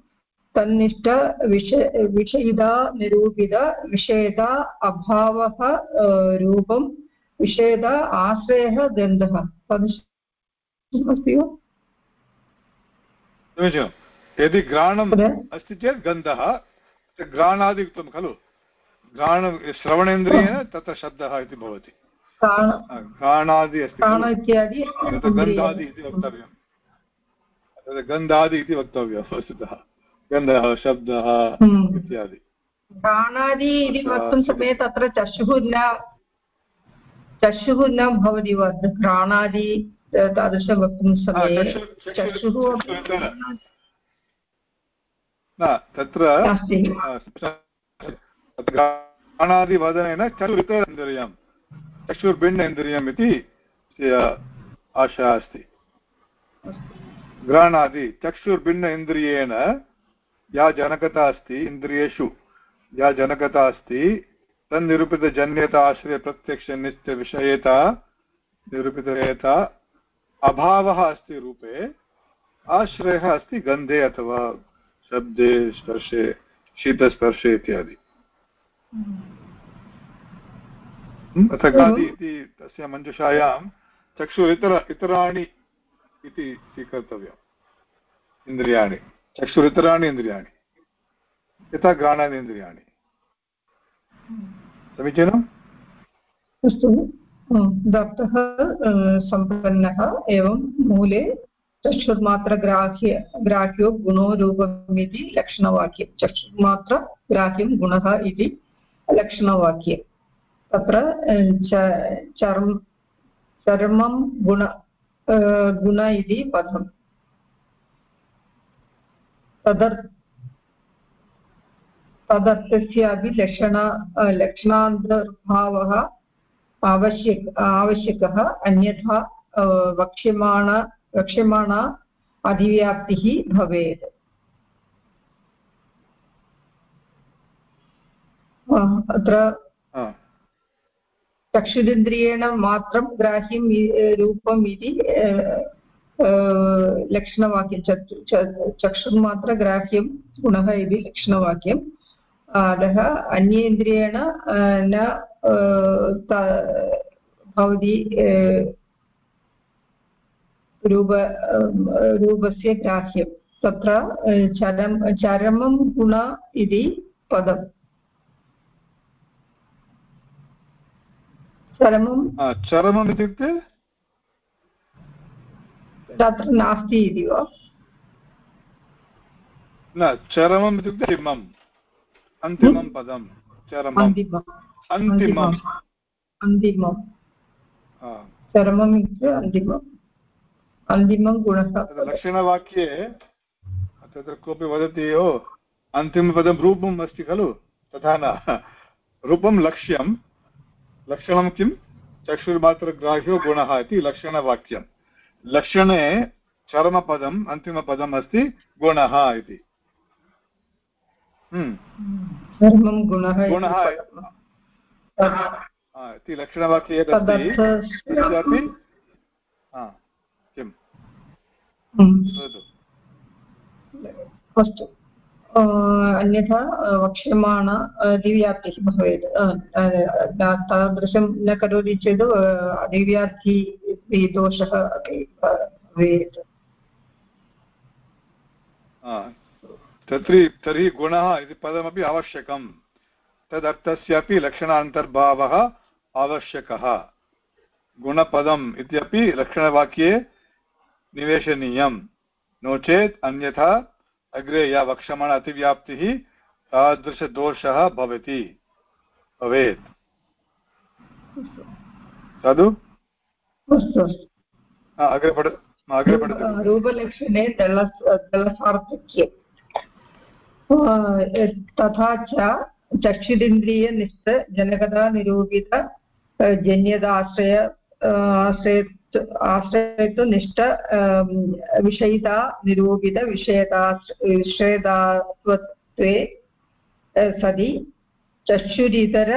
S4: तन्निष्ठ विष विषयिता निरूपित विषयता अभावः रूपं विषयता आश्रयः गन्धः अस्ति वा
S1: समीचीनं। यदि घ्राणम् अस्ति चेत् गन्धः घ्राणादियुक्तं खलु। घ्राण श्रवणेन्द्रियेण तत्र शब्दः इति भवति। घ्राणादि अस्ति
S4: इत्यादि
S1: गन्धादि इति वक्तव्यं गन्धादि इति वक्तव्यं वस्तुतः गन्धः शब्दः। इत्यादि
S4: घ्राणादि इति वक्तुं समये तत्र चक्षुः न चक्षुः न भवति वा घ्राणादि तादृशं वक्तुं समये चक्षुः
S1: न तत्र घ्राणादिवदनेन चक्षुरितरेन्द्रियं चक्षुर्भिन्न इन्द्रियम् इति आशा अस्ति। घ्राणादि चक्षुर्भिन्न इन्द्रियेण या जनकता अस्ति, इन्द्रियेषु या जनकता अस्ति, तन्निरूपितजन्यता आश्रयप्रत्यक्षनित्यविषयता निरूपितयता अभावः अस्ति रूपे, आश्रयः अस्ति गन्धे अथवा शब्दे स्पर्शे, शीतस्पर्शे इत्यादि। अथ गादि इति तस्य मञ्जुषायां चक्षुः इतर इतराणि इति स्वीकर्तव्यम्। इन्द्रियाणि। चक्षुरितराणि इन्द्रियाणि। यथा घ्राणानि इन्द्रियाणि। समीचीनम्
S4: अस्तु। दत्तः सम्पन्नः एवं मूले चक्षुर्मात्रग्राह्य ग्राह्यो गुणो रूपमिति लक्षणवाक्यं चक्षुर्मात्रग्राह्यं गुणः इति लक्षणवाक्ये तत्र चर्म, चर्मं गुण गुण इति पदम्। तदर् तदर्थस्यापि लक्षण लक्षणान्तर्भावः आवश्यक, आवश्यकः, अन्यथा वक्ष्यमाण, वक्ष्यमाणा अधिव्याप्तिः भवेत्। अत्र चक्षुरिन्द्रियेण मात्रं ग्राह्यं रूपम् इति लक्षणवाक्यं चक्षुर्मात्रग्राह्यं गुणः इति लक्षणवाक्यम् अतः अन्येन्द्रियेण न भवति रूप रूपस्य ग्राह्यं तत्र चरम चरमं गुण इति पदम् चरमं
S1: चरमम् इत्युक्ते?
S4: तत्र नास्ति इति वा?
S1: न चरमम् इत्युक्ते अन्तिमम् अन्तिमं पदं चरमम्। अन्तिमम्।
S4: अन्तिमं चरमम् इत्युक्ते अन्तिमम्। अन्तिमं गुणः
S1: लक्षणवाक्ये तत्र कोऽपि वदति ओ अन्तिमपदं रूपम् अस्ति खलु? तथा न। रूपं लक्ष्यं लक्षणं किं? चक्षुर्मात्रग्राह्यो गुणः इति लक्षणवाक्यं लक्षणे चरमपदम् अन्तिमपदम् अस्ति गुणः इति।
S4: हम्म।
S1: गुणः इति लक्षणवाक्ये यदस्ति किम्
S4: हम्म। अन्यथा वक्ष्यमाण दिव्याप्तिः भवेत् तादृशं न करोति चेत् दिव्यार्थी दोषः अपि भवेत्
S1: तर्हि तर्हि गुणः इति पदमपि आवश्यकं तदर्थस्यापि लक्षणान्तर्भावः आवश्यकः गुणपदम् इत्यपि लक्षणवाक्ये निवेशनीयं नो चेत् अन्यथा अग्रे या वक्षमाण अतिव्याप्तिः तादृशदोषः भवति। भवेत् साधु? अग्रे पठ अग्रे पठतु।
S4: रूपलक्षणे दलसार्थक्ये तथा च चक्षुरिन्द्रियनिष्ठजनकथानिरूपित जन्यदाश्रय आश्रय आश्रयत्वनिष्ठ विषयिता निरूपित विषयता, विषयदात्वत्वे सति। चक्षुरितर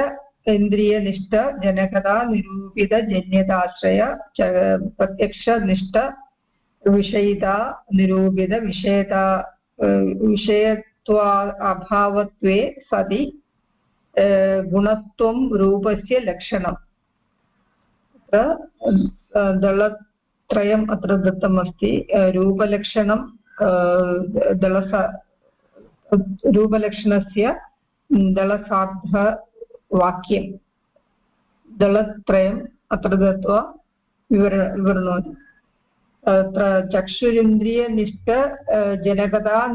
S4: इन्द्रियनिष्ठ जनकता निरूपितजन्यताश्रय प्रत्यक्षनिष्ठ विषयिता निरूपित विषयता विषयत्वा अभावत्वे सति। गुणत्वं, रूपस्य लक्षणम्। दलत्रयम् अत्र दत्तमस्ति. रूपलक्षणं दलस, रूपलक्षणस्य दलसार्धवाक्यं दलत्रयम् अत्र दत्वा विवर, विवृणोति. तत्र चक्षुरिन्द्रियनिष्ठ जनकता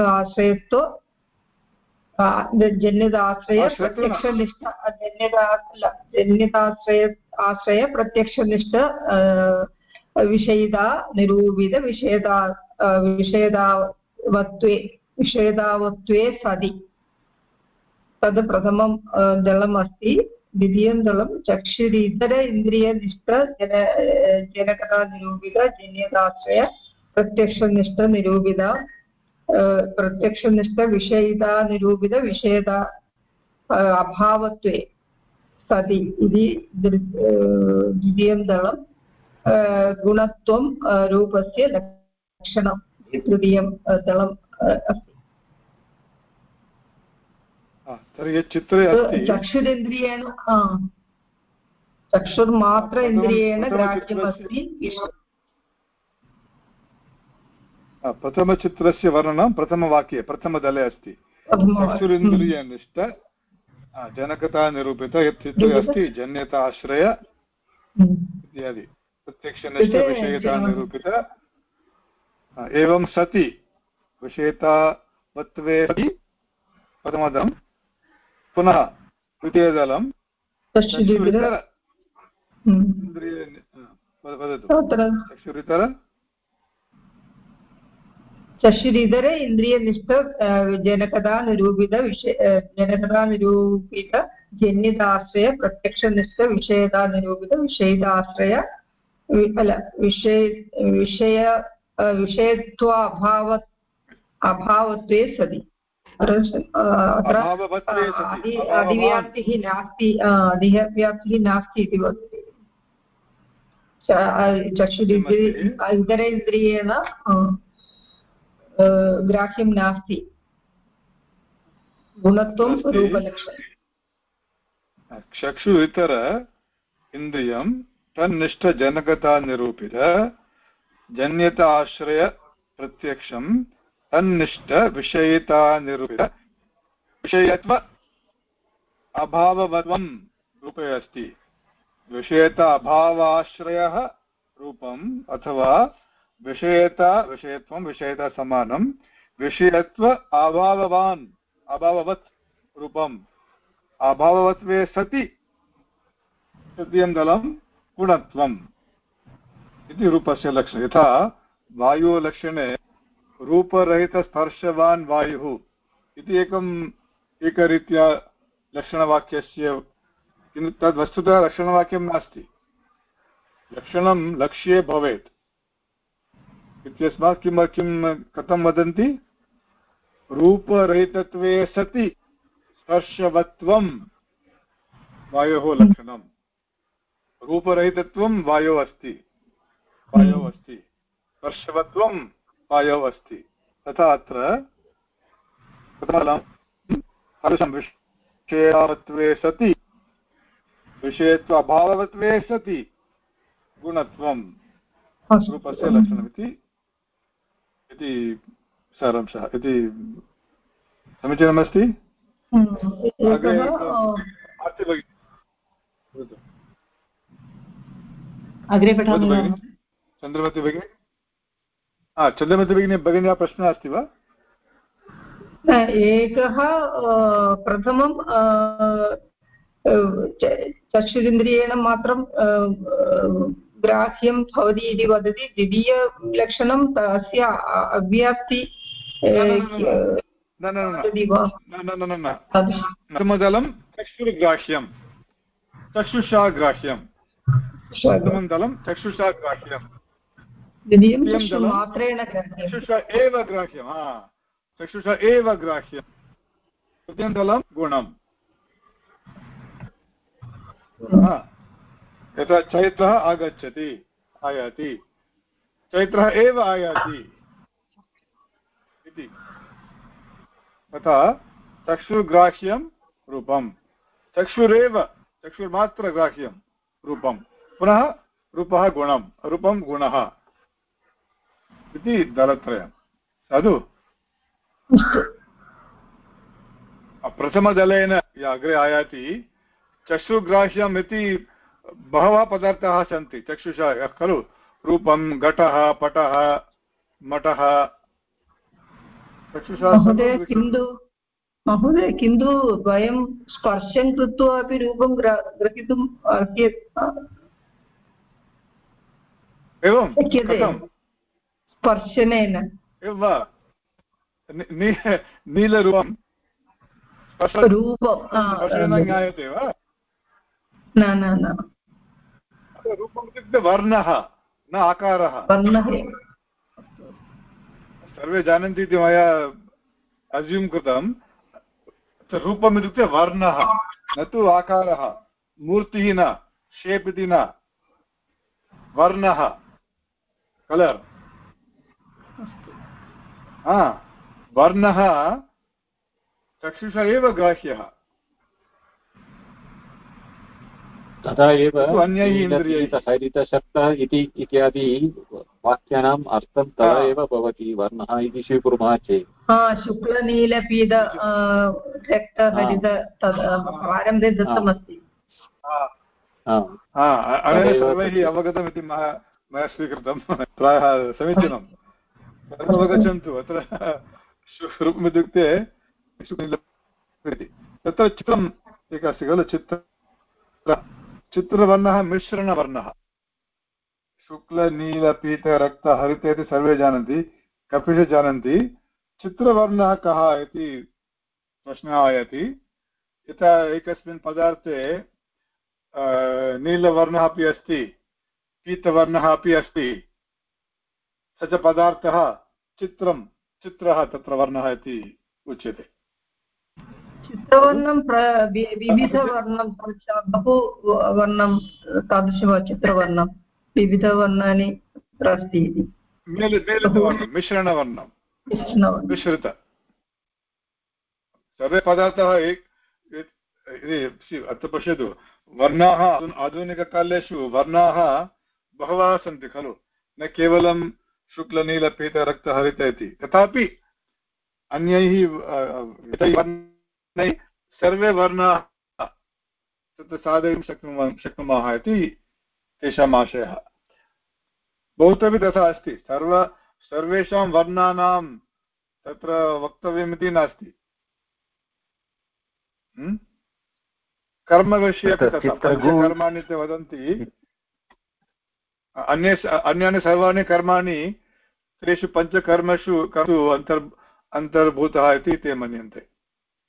S4: आश्रयत्व जन्यदाश्रय प्रत्यक्षनिष्ठ जन्यदा जन्यताश्रय आश्रय प्रत्यक्षनिष्ठ विषयिता निरूपित विषयता विषयदावत्वे विषयदावत्वे सति तद् प्रथमं दलम् अस्ति द्वितीयं दलं चक्षुरितर इन्द्रियनिष्ठ जन जन्यताश्रय प्रत्यक्षनिष्ठनिरूपिता प्रत्यक्षनिष्ठविषयिता निरूपितविषयता अभावत्वे सति इति द्वितीयं दलं गुणत्वं रूपस्य लक्षणं तृतीयं दलम् अस्ति
S1: तर्हि चित्रे
S4: चक्षुरिन्द्रियेण चक्षुर्मात्र इन्द्रियेण ग्राह्यमस्ति
S1: प्रथमचित्रस्य वर्णनं प्रथमवाक्ये प्रथमदले अस्ति। चक्षुरिन्द्रियनिष्ठ जनकता निरूपित यत् चित्रे अस्ति जन्यताश्रय इत्यादि। प्रत्यक्षनिष्ठविषयता निरूपित एवं सति विषयतावत्वे सति प्रथमदं पुनः द्वितीयदलं। वदतु। चक्षुरितर।
S4: चक्षुरितर इन्द्रियनिष्ठ जनकता निरूपित विषय जनकता निरूपित जन्यताश्रय प्रत्यक्षनिष्ठ विषयता निरूपित विषयताश्रय अल विषय विषय विषयत्वाभाव अभावत्वे सति अधिव्याप्तिः नास्ति अधिव्याप्तिः नास्ति इति वदति चक्षुरिन्द्रिय इतरेन्द्रियेण ग्राह्यं नास्ति। गुणत्वं रूपलक्षणं
S1: चक्षु इतर इन्द्रियं तन्निष्ठजनकता निरूपित जन्यताश्रय प्रत्यक्षं तन्निष्ठविषयिता निरूपित विषयत्व अभाववत्वं रूपे अस्ति। विषयता अभावाश्रयः रूपम् अथवा विषयता, विषयत्वं विषयता समानं विषयत्व अभाववान्, अभाववत् रूपम्। अभाववत्वे सति तृतीयं दलं गुणत्वम् इति रूपस्य लक्षणं। यथा वायोलक्षणे रूपरहितस्पर्शवान् वायुः इति एकम्, एकरीत्या लक्षणवाक्यस्य किन्तु तद् वस्तुतः लक्षणवाक्यं नास्ति। लक्षणं लक्ष्ये भवेत्। इत्यस्मात् किं किं कथं वदन्ति? रूपरहितत्वे सति स्पर्शवत्वं वायोः लक्षणं। रूपरहितत्वं वायोः अस्ति वायोः अस्ति। स्पर्शवत्वं वायोः अस्ति। तथा अत्र प्रथमं विषयावत्वे सति विषयत्व अभावत्वे सति गुणत्वं रूपस्य लक्षणमिति इति सारांशः। इति समीचीनमस्ति?
S5: अग्रे पठामि
S1: चन्द्रमति भगिनी। चन्द्रमति भगिनी भगिन्या प्रश्नः अस्ति वा?
S4: एकः प्रथमं चक्षुरिन्द्रियेण मात्रं ग्राह्यं भवति इति वदति द्वितीयलक्षणं तस्य अव्याप्ति
S1: प्रथमदलं चक्षुर्ग्राह्यं चक्षुषा ग्राह्यं प्रथमं दलं चक्षुषा ग्राह्यं चक्षुषा एव ग्राह्यं हा चक्षुषा एव ग्राह्यं तृतीयं दलं गुणम् यथा चैत्रः आगच्छति आयाति। चैत्रः एव आयाति इति। तथा चक्षुर्ग्राह्यं रूपं चक्षुरेव चक्षुर्मात्रग्राह्यं रूपं पुनः रूपः गुणं रूपं गुणः इति दलत्रयं साधु? प्रथमदलेन अग्रे आयाति चक्षुग्राह्यम् इति बहवः पदार्थाः सन्ति चक्षुषा खलु? रूपं घटः पटः मठः
S4: महोदय किन्तु महोदय किन्तु वयं स्पर्शं कृत्वा अपि रूपं ग्रहीतुम्
S1: एवं
S4: स्पर्शनेन।
S1: एवं वा? नीलरूपं।
S4: रूपं
S1: ज्ञायते वा?
S4: न न न।
S1: रूपम् इत्युक्ते वर्णः न आकारः। सर्वे जानन्ति इति मया अज्यूम् कृतं। रूपम् इत्युक्ते वर्णः न तु आकारः। मूर्तिः न शेप् इति न। वर्णः। कलर् वर्णः चक्षुषा एव ग्राह्यः।
S3: तथा एव हरितशब्द इति इत्यादि वाक्यानाम् अर्थं तदा एव भवति वर्णः इति स्वीकुर्मः चेत्।
S4: शुक्लनीलपीत रक्तहरित प्रारम्भे दत्तमस्ति।
S1: अनेन सर्वैः अवगतमिति मया स्वीकृतं। प्रायः समीचीनं अवगच्छन्तु अत्र रूपम् इत्युक्ते तत्र चित्रम् एकः अस्ति खलु चित्र चित्रवर्णः मिश्रणवर्णः। शुक्लनीलपीतरक्तहरित इति सर्वे जानन्ति, कपिश जानन्ति। चित्रवर्णः कः इति प्रश्नः आयाति। यथा एकस्मिन् पदार्थे नीलवर्णः अपि अस्ति, पीतवर्णः अपि अस्ति। स च पदार्थः चित्रं, चित्रः तत्र वर्णः इति उच्यते।
S4: चित्रवर्णं विविधवर्णं बहु वर्णं तादृशं चित्रवर्णं विविधवर्णानि तत्र अस्ति इति
S1: मिश्रणवर्णं। मिश्रित। सर्वे पदार्थाः अत्र पश्यतु। वर्णाः आधुनिककालेषु वर्णाः बहवः सन्ति खलु? न केवलं शुक्लनीलपीतरक्तहरित इति। तथापि अन्यैः वर्णैः सर्वे वर्णाः तत्र साधयितुं शक्नुमः शक्नुमः इति तेषाम् आशयः। बहुत्रपि तथा अस्ति। सर्व सर्वेषां वर्णानां तत्र वक्तव्यमिति नास्ति। हम्म? कर्मविषये कर्माणि इति वदन्ति। अन्ये अन्यानि सर्वाणि कर्माणि तेषु पञ्चकर्मसु कर्मसु अन्तर् अन्तर्भूतः इति ते मन्यन्ते।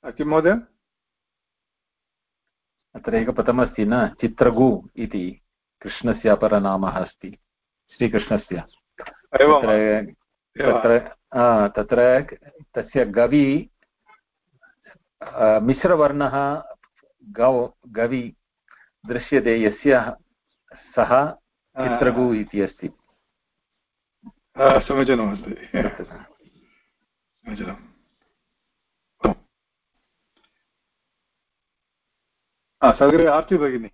S1: किं महोदय?
S3: अत्र एकपदमस्ति न चित्रगु इति कृष्णस्य अपरनामः अस्ति श्रीकृष्णस्य। तत्र तत्र तस्य गवि मिश्रवर्णः गौ गवि दृश्यते यस्य सः चित्रगु इति अस्ति।
S1: समीचीनमस्ति समीचीनम् सगरे आर्ति भगिनि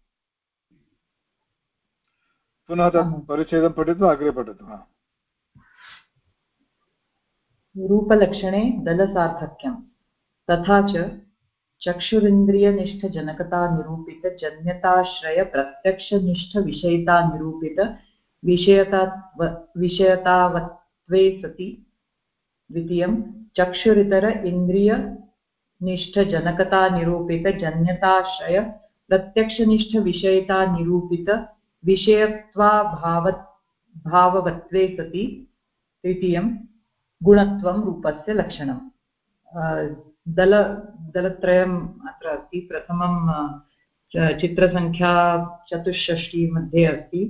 S1: पुनः तत् परिच्छेदं पठित्वा अग्रे पठतु
S5: रूपलक्षणे दलसार्थक्यं तथा च चक्षुरिन्द्रियनिष्ठजनकतानिरूपितजन्यताश्रयप्रत्यक्षनिष्ठविषयितानिरूपित विषयता सति द्वितीयं चक्षुरितर इन्द्रियनिष्ठजनकतानिरूपितजन्यताश्रय प्रत्यक्षनिष्ठविषयतानिरूपित विषयत्वाभाव भाववत्वे सति तृतीयं गुणत्वं रूपस्य लक्षणं। दल, दलत्रयम् अत्र अस्ति। प्रथमं चित्रसङ्ख्या चतुष्षष्टि मध्ये अस्ति।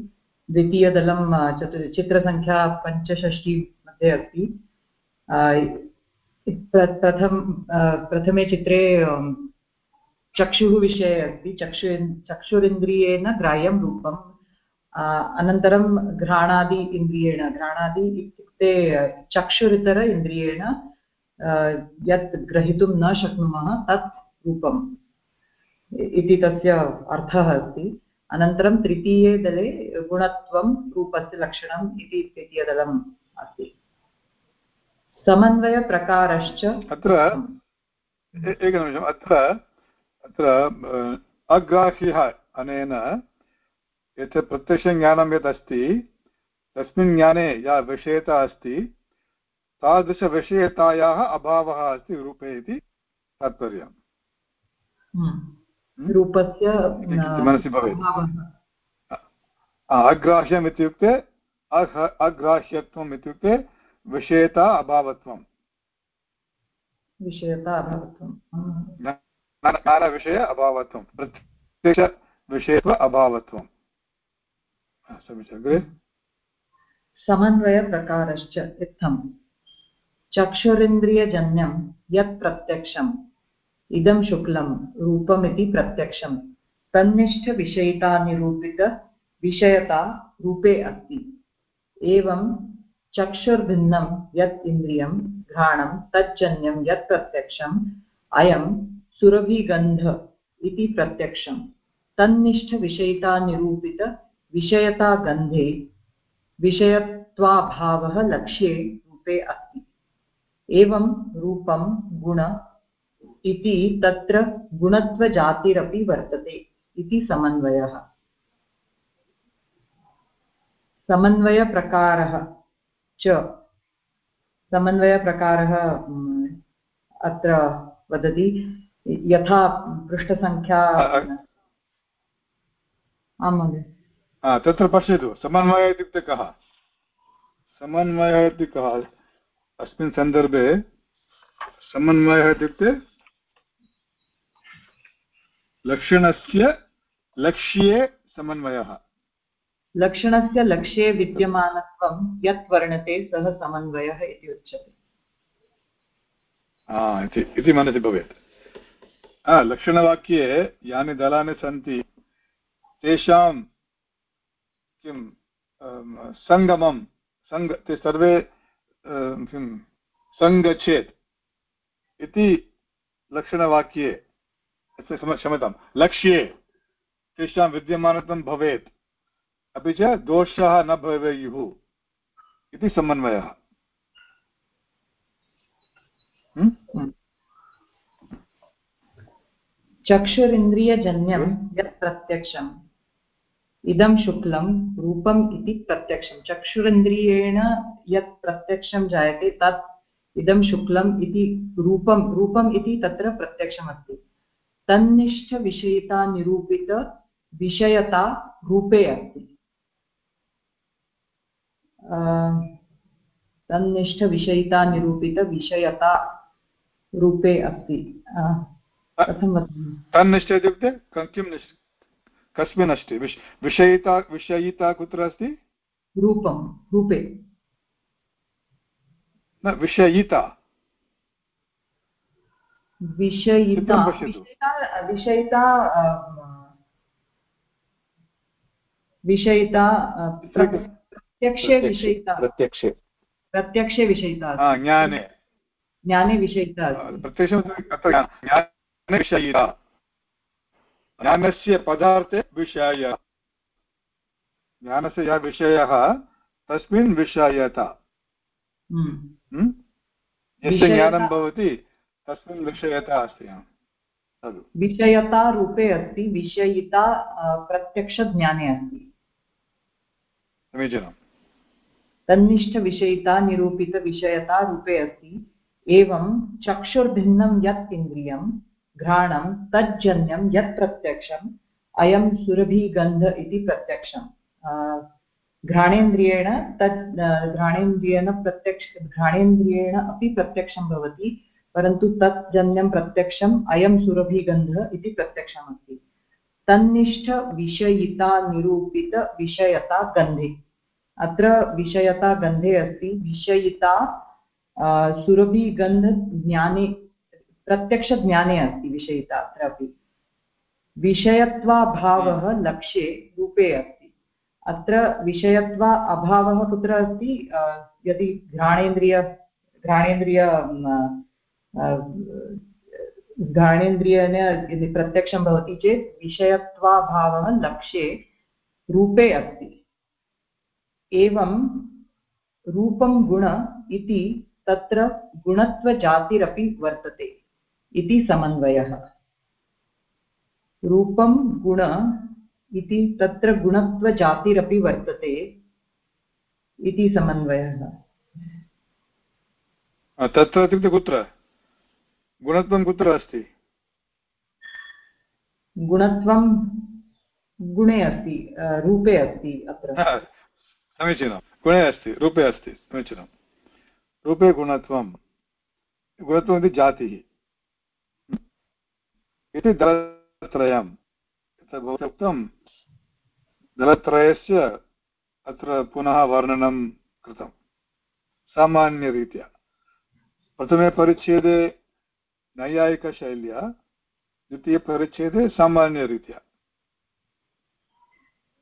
S5: द्वितीयदलं चतु चित्रसङ्ख्या पञ्चषष्टि मध्ये अस्ति प्रथम प्रथमे चित्रे चक्षुः विषये अस्ति चक्षु चक्षुरिन्द्रियेण ग्राह्यं रूपं अनन्तरं घ्राणादि इन्द्रियेण, घ्राणादि इत्युक्ते चक्षुरितर इन्द्रियेण यत् ग्रहीतुं न शक्नुमः तत् रूपम्, इति तस्य अर्थः अस्ति। अनन्तरं तृतीये दले गुणत्वं, रूपस्य लक्षणम् इति तृतीयदलम् अस्ति। समन्वयप्रकारश्च
S1: अत्र एकनिमिषम् अत्र अत्र अग्राह्यः अनेन यत् प्रत्यक्षज्ञानं यत् अस्ति तस्मिन् ज्ञाने या विषयता अस्ति तादृशविषयतायाः अभावः अस्ति रूपे इति तात्पर्यम्
S5: हम्म। हम्म? रूपस्य
S1: मनसि भवेत् अग्राह्यम् इत्युक्ते अग्राह्यत्वम् इत्युक्ते विषयता अभावत्वम्।
S5: विषयता अभावत्वं
S1: ज्ञानविषय अभावत्वं प्रत्यक्षविषयत्व अभावत्वं
S5: समन्वयप्रकारश्च इत्थं चक्षुरिन्द्रियजन्यं यत् प्रत्यक्षम् इदं शुक्लं रूपमिति प्रत्यक्षं तन्निष्ठविषयितानिरूपितविषयता रूपे अस्ति। एवं चक्षुर्भिन्नं यत् इन्द्रियं घ्राणं तज्जन्यं यत् प्रत्यक्षम्, अयं सुरभिगन्ध इति प्रत्यक्षं तन्निष्ठविषयितानिरूपितविषयतागन्धे विषयत्वाभावः लक्ष्ये रूपे अस्ति। एवं रूपं गुण इति तत्र गुणत्वजातिरपि वर्तते इति समन्वयः। समन्वयप्रकारः च समन्वयप्रकारः अत्र वदति यथा पृष्ठसङ्ख्या आं महोदय।
S1: तत्र पश्यतु समन्वयः इत्युक्ते कः? समन्वयः इति कः? अस्मिन् सन्दर्भे समन्वयः इत्युक्ते लक्षणस्य लक्ष्ये समन्वयः।
S5: लक्षणस्य लक्ष्ये विद्यमानत्वं यत् वर्णते सः समन्वयः इति उच्यते।
S1: इति मनसि भवेत्। लक्षणवाक्ये यानि दलानि सन्ति, तेषां किं सङ्गमं सङ्ग ते सर्वे किं सङ्गच्छेत् इति लक्षणवाक्ये क्षम्यतां लक्ष्ये, तेषां विद्यमानत्वं भवेत्। अपि च दोषाः न भवेयुः इति समन्वयः।
S5: चक्षुरिन्द्रियजन्यं यत् प्रत्यक्षम् इदं शुक्लं रूपम् इति प्रत्यक्षं। चक्षुरिन्द्रियेण यत् प्रत्यक्षं जायते तत् इदं शुक्लम् इति रूपं रूपम् इति तत्र प्रत्यक्षमस्ति। तन्निष्ठविषयिता निरूपितविषयता रूपे अस्ति। तन्निष्ठविषयिता निरूपितविषयता रूपे अस्ति। कथं वदामि
S1: तन्निष्ठ इत्युक्ते किं निष्ठ कस्मिन् अस्ति? विषयिता विषयिता कुत्र अस्ति?
S5: रूपं रूपे।
S1: न विषयिता।
S5: विषयिता विषयिता विषयिता प्रत्यक्षे विषयिता
S3: प्रत्यक्षे
S5: प्रत्यक्षे विषयिता
S1: ज्ञाने
S5: ज्ञाने विषयिता
S1: प्रत्यक्षं ज्ञाने विषयिता ज्ञानस्य पदार्थे विषय ज्ञानस्य यः विषयः तस्मिन् विषयता? यस्य ज्ञानं भवति तस्मिन् विषयता अस्ति
S5: विषयता रूपे अस्ति विषयिता प्रत्यक्षज्ञाने अस्ति
S1: समीचीनम्
S5: तन्निष्ठविषयिता निरूपितविषयता रूपे अस्ति। एवं चक्षुर्भिन्नं यत् इन्द्रियं, घ्राणं, तज्जन्यं यत् प्रत्यक्षम्, अयं सुरभिगन्ध इति प्रत्यक्षम्। घ्राणेन्द्रियेण तत् घ्राणेन्द्रियेण प्रत्यक्ष, घ्राणेन्द्रियेण अपि प्रत्यक्षं भवति, परन्तु तत् जन्यं प्रत्यक्षम्, अयं सुरभिगन्धः इति प्रत्यक्षमस्ति। तन्निष्ठविषयिता निरूपितविषयता गन्धे। अत्र विषयता गन्धे अस्ति। विषयिता सुरभिगन्धज्ञाने प्रत्यक्षज्ञाने अस्ति विषयिता अत्रापि विषयत्वाभावः लक्ष्ये रूपे अस्ति। अत्र विषयत्वा अभावः कुत्र अस्ति? यदि घ्राणेन्द्रिय घ्राणेन्द्रिय घ्राणेन्द्रियेण यदि प्रत्यक्षं भवति चेत् विषयत्वाभावः लक्ष्ये रूपे अस्ति। एवं रूपं गुण इति तत्र गुणत्वजातिरपि वर्तते इति समन्वयः। रूपं गुण इति तत्र गुणत्वजातिरपि वर्तते इति समन्वयः।
S1: तत्र इत्युक्ते कुत्र? गुणत्वं कुत्र अस्ति?
S5: गुणत्वं गुणे अस्ति रूपे अस्ति अत्र।
S1: समीचीनं। गुणे अस्ति, रूपे अस्ति, समीचीनं। रूपे गुणत्वं गुणत्वम् इति जातिः। इति दलत्रयं। भवता दलत्रयस्य अत्र पुनः वर्णनं कृतं। सामान्यरीत्या। प्रथमे परिच्छेदे नैयायिकशैल्या, द्वितीयपरिच्छेदे सामान्यरीत्या।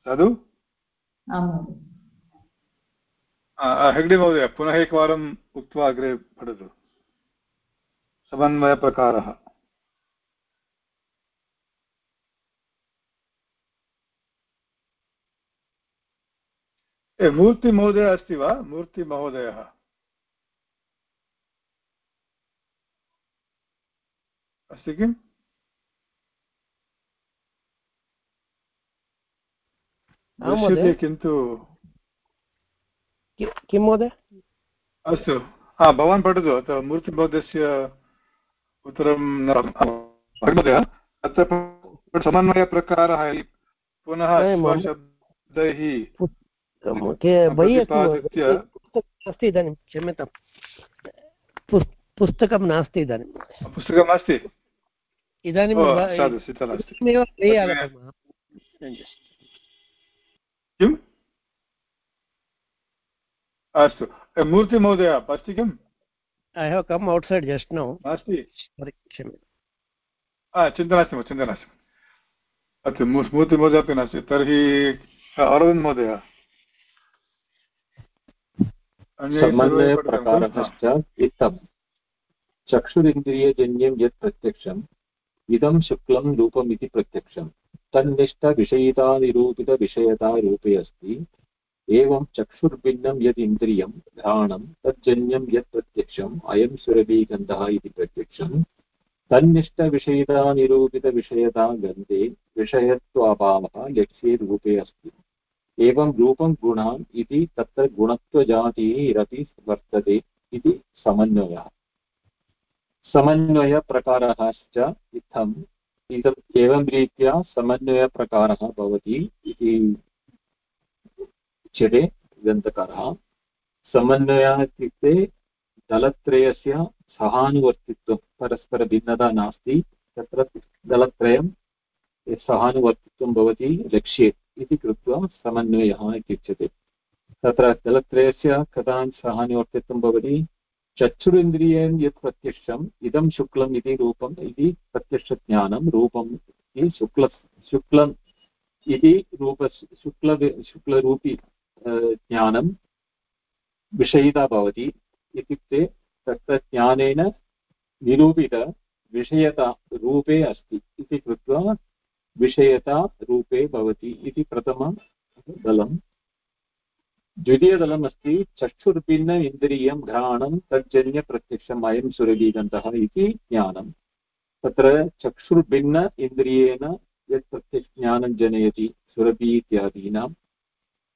S1: साधु? हेग्डे महोदय पुनः एकवारम् उक्त्वा अग्रे पठतु। समन्वयप्रकारः। मूर्तिमहोदयः अस्ति वा? मूर्तिमहोदयः अस्ति किम्? दृश्यते किन्तु
S2: किं महोदय?
S1: अस्तु। हा भवान् पठतु। अत्र मूर्तिबोधस्य उत्तरं महोदय अत्र समन्वयप्रकारः पुनः शब्दैः
S2: अस्ति इदानीं क्षम्यतां पुस्तकं नास्ति इदानीं।
S1: पुस्तकम् अस्ति
S2: इदानीं
S1: किम्? अस्तु। मूर्तिमहोदय अस्ति किम्?
S2: I have come outside just now. क्षम्यतां
S1: चिन्ता नास्ति चिन्ता नास्ति। अस्तु मूर्तिमहोदय अपि नास्ति। तर्हि अरविन्द् महोदय।
S3: समन्वयप्रकारश्च इत्थं। चक्षुरिन्द्रियजन्यं यत् प्रत्यक्षम् इदं शुक्लं रूपम् इति प्रत्यक्षम्। तन्निष्ठविषयितानिरूपितविषयता अस्ति। एवं चक्षुर्भिन्नं यद् इन्द्रियं घ्राणं, तज्जन्यं यत् प्रत्यक्षम्, अयं सुरभिगन्धः इति प्रत्यक्षम्, तन्निष्ठविषयितानिरूपितविषयता गन्धे विषयत्वाभावः लक्ष्ये रूपे अस्ति। एवं रूपं गुणान् इति तत्र गुणत्वजातिरपि वर्तते इति समन्वयः। समन्वयप्रकारश्च इत्थम् एवं रीत्या समन्वयप्रकारः भवति इति उच्यते ग्रन्थकारः समन्वयः इत्युक्ते दलत्रयस्य सहानुवर्तित्वं, परस्परभिन्नता नास्ति, तत्र दलत्रयं सहानुवर्तित्वं भवति, लक्ष्ये इति कृत्वा समन्वयः इत्युच्यते। तत्र दलत्रयस्य कदा सहानुवर्तित्वं भवति चक्षुरिन्द्रियं यत् प्रत्यक्षम्, इदं शुक्लम् इति रूपम्, इति प्रत्यक्षज्ञानं रूपम् इति शुक्ल, शुक्लम् इति रूप शुक्ल शुक्लरूपी ज्ञानं विषयिता भवति इत्युक्ते तत्र ज्ञानेन निरूपितविषयता रूपे अस्ति इति कृत्वा विषयता रूपे भवति इति प्रथमं दलं। द्वितीयदलम् चक्षुर्भिन्न इन्द्रियं घ्राणं तज्जन्यप्रत्यक्षम् अयं सुरभीगन्तः इति ज्ञानं। तत्र चक्षुर्भिन्न इन्द्रियेण यत् प्रत्यक्षज्ञानं जनयति सुरभि इत्यादीनां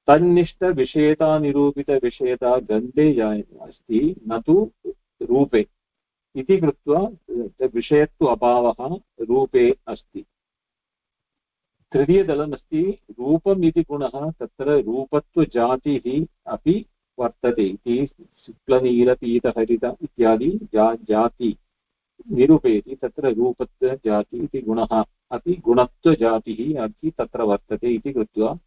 S3: तन्निष्ठविषयतानिरूपितविषयता गन्धे अस्ति, न तु रूपे। इति कृत्वा विषयत्व अभावः रूपे अस्ति। तृतीयदलमस्ति रूपम् इति गुणः तत्र रूपत्वजातिः अपि वर्तते इति, शुक्लनीलपीतहरित इत्यादि जा, जाति निरूपयति, तत्र रूपत्वजाति इति गुणः अपि गुणत्वजातिः अपि तत्र वर्तते इति कृत्वा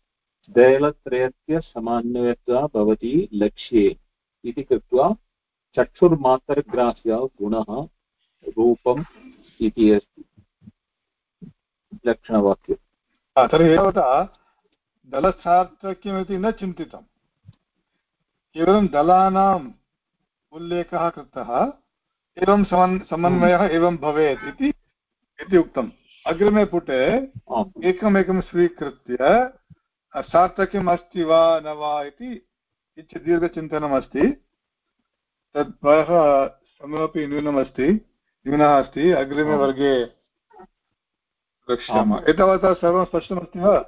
S3: दैलत्रयस्य समान्वयत्वा भवति लक्ष्ये इति कृत्वा चक्षुर्मात्रग्राह्य गुणः रूपम् इति अस्ति। लक्षणवाक्यम्।
S1: तर्हि एतावता दलसार्थक्यमिति न चिन्तितं। केवलं दलानाम् उल्लेखः कृतः एवं समन् समन्वयः एवं भवेत् इति इति उक्तम्। अग्रिमे पुटे एकमेकं स्वीकृत्य सार्थक्यम् अस्ति वा न वा इति किञ्चित् दीर्घचिन्तनम् अस्ति तद् प्रायः समयमपि न्यूनमस्ति न्यूनः अस्ति अग्रिमे वर्गे द्रक्ष्यामः एतावता सर्वं स्पष्टमस्ति वा?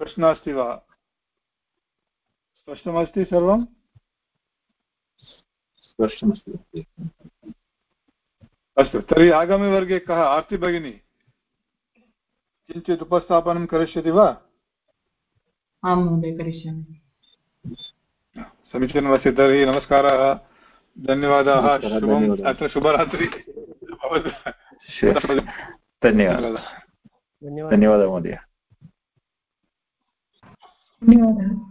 S1: प्रश्नः अस्ति वा? स्पष्टमस्ति सर्वं?
S3: स्पष्टमस्ति।
S1: अस्तु तर्हि आगामिवर्गे कः? आर्ति भगिनी किञ्चित् उपस्थापनं करिष्यति वा?
S5: आं महोदय करिष्यामि।
S1: समीचीनमस्ति तर्हि नमस्कारः धन्यवादाः शुभम् अत्र शुभरात्रि।
S3: धन्यवादः। धन्यवादः महोदय।
S4: धन्यवादः।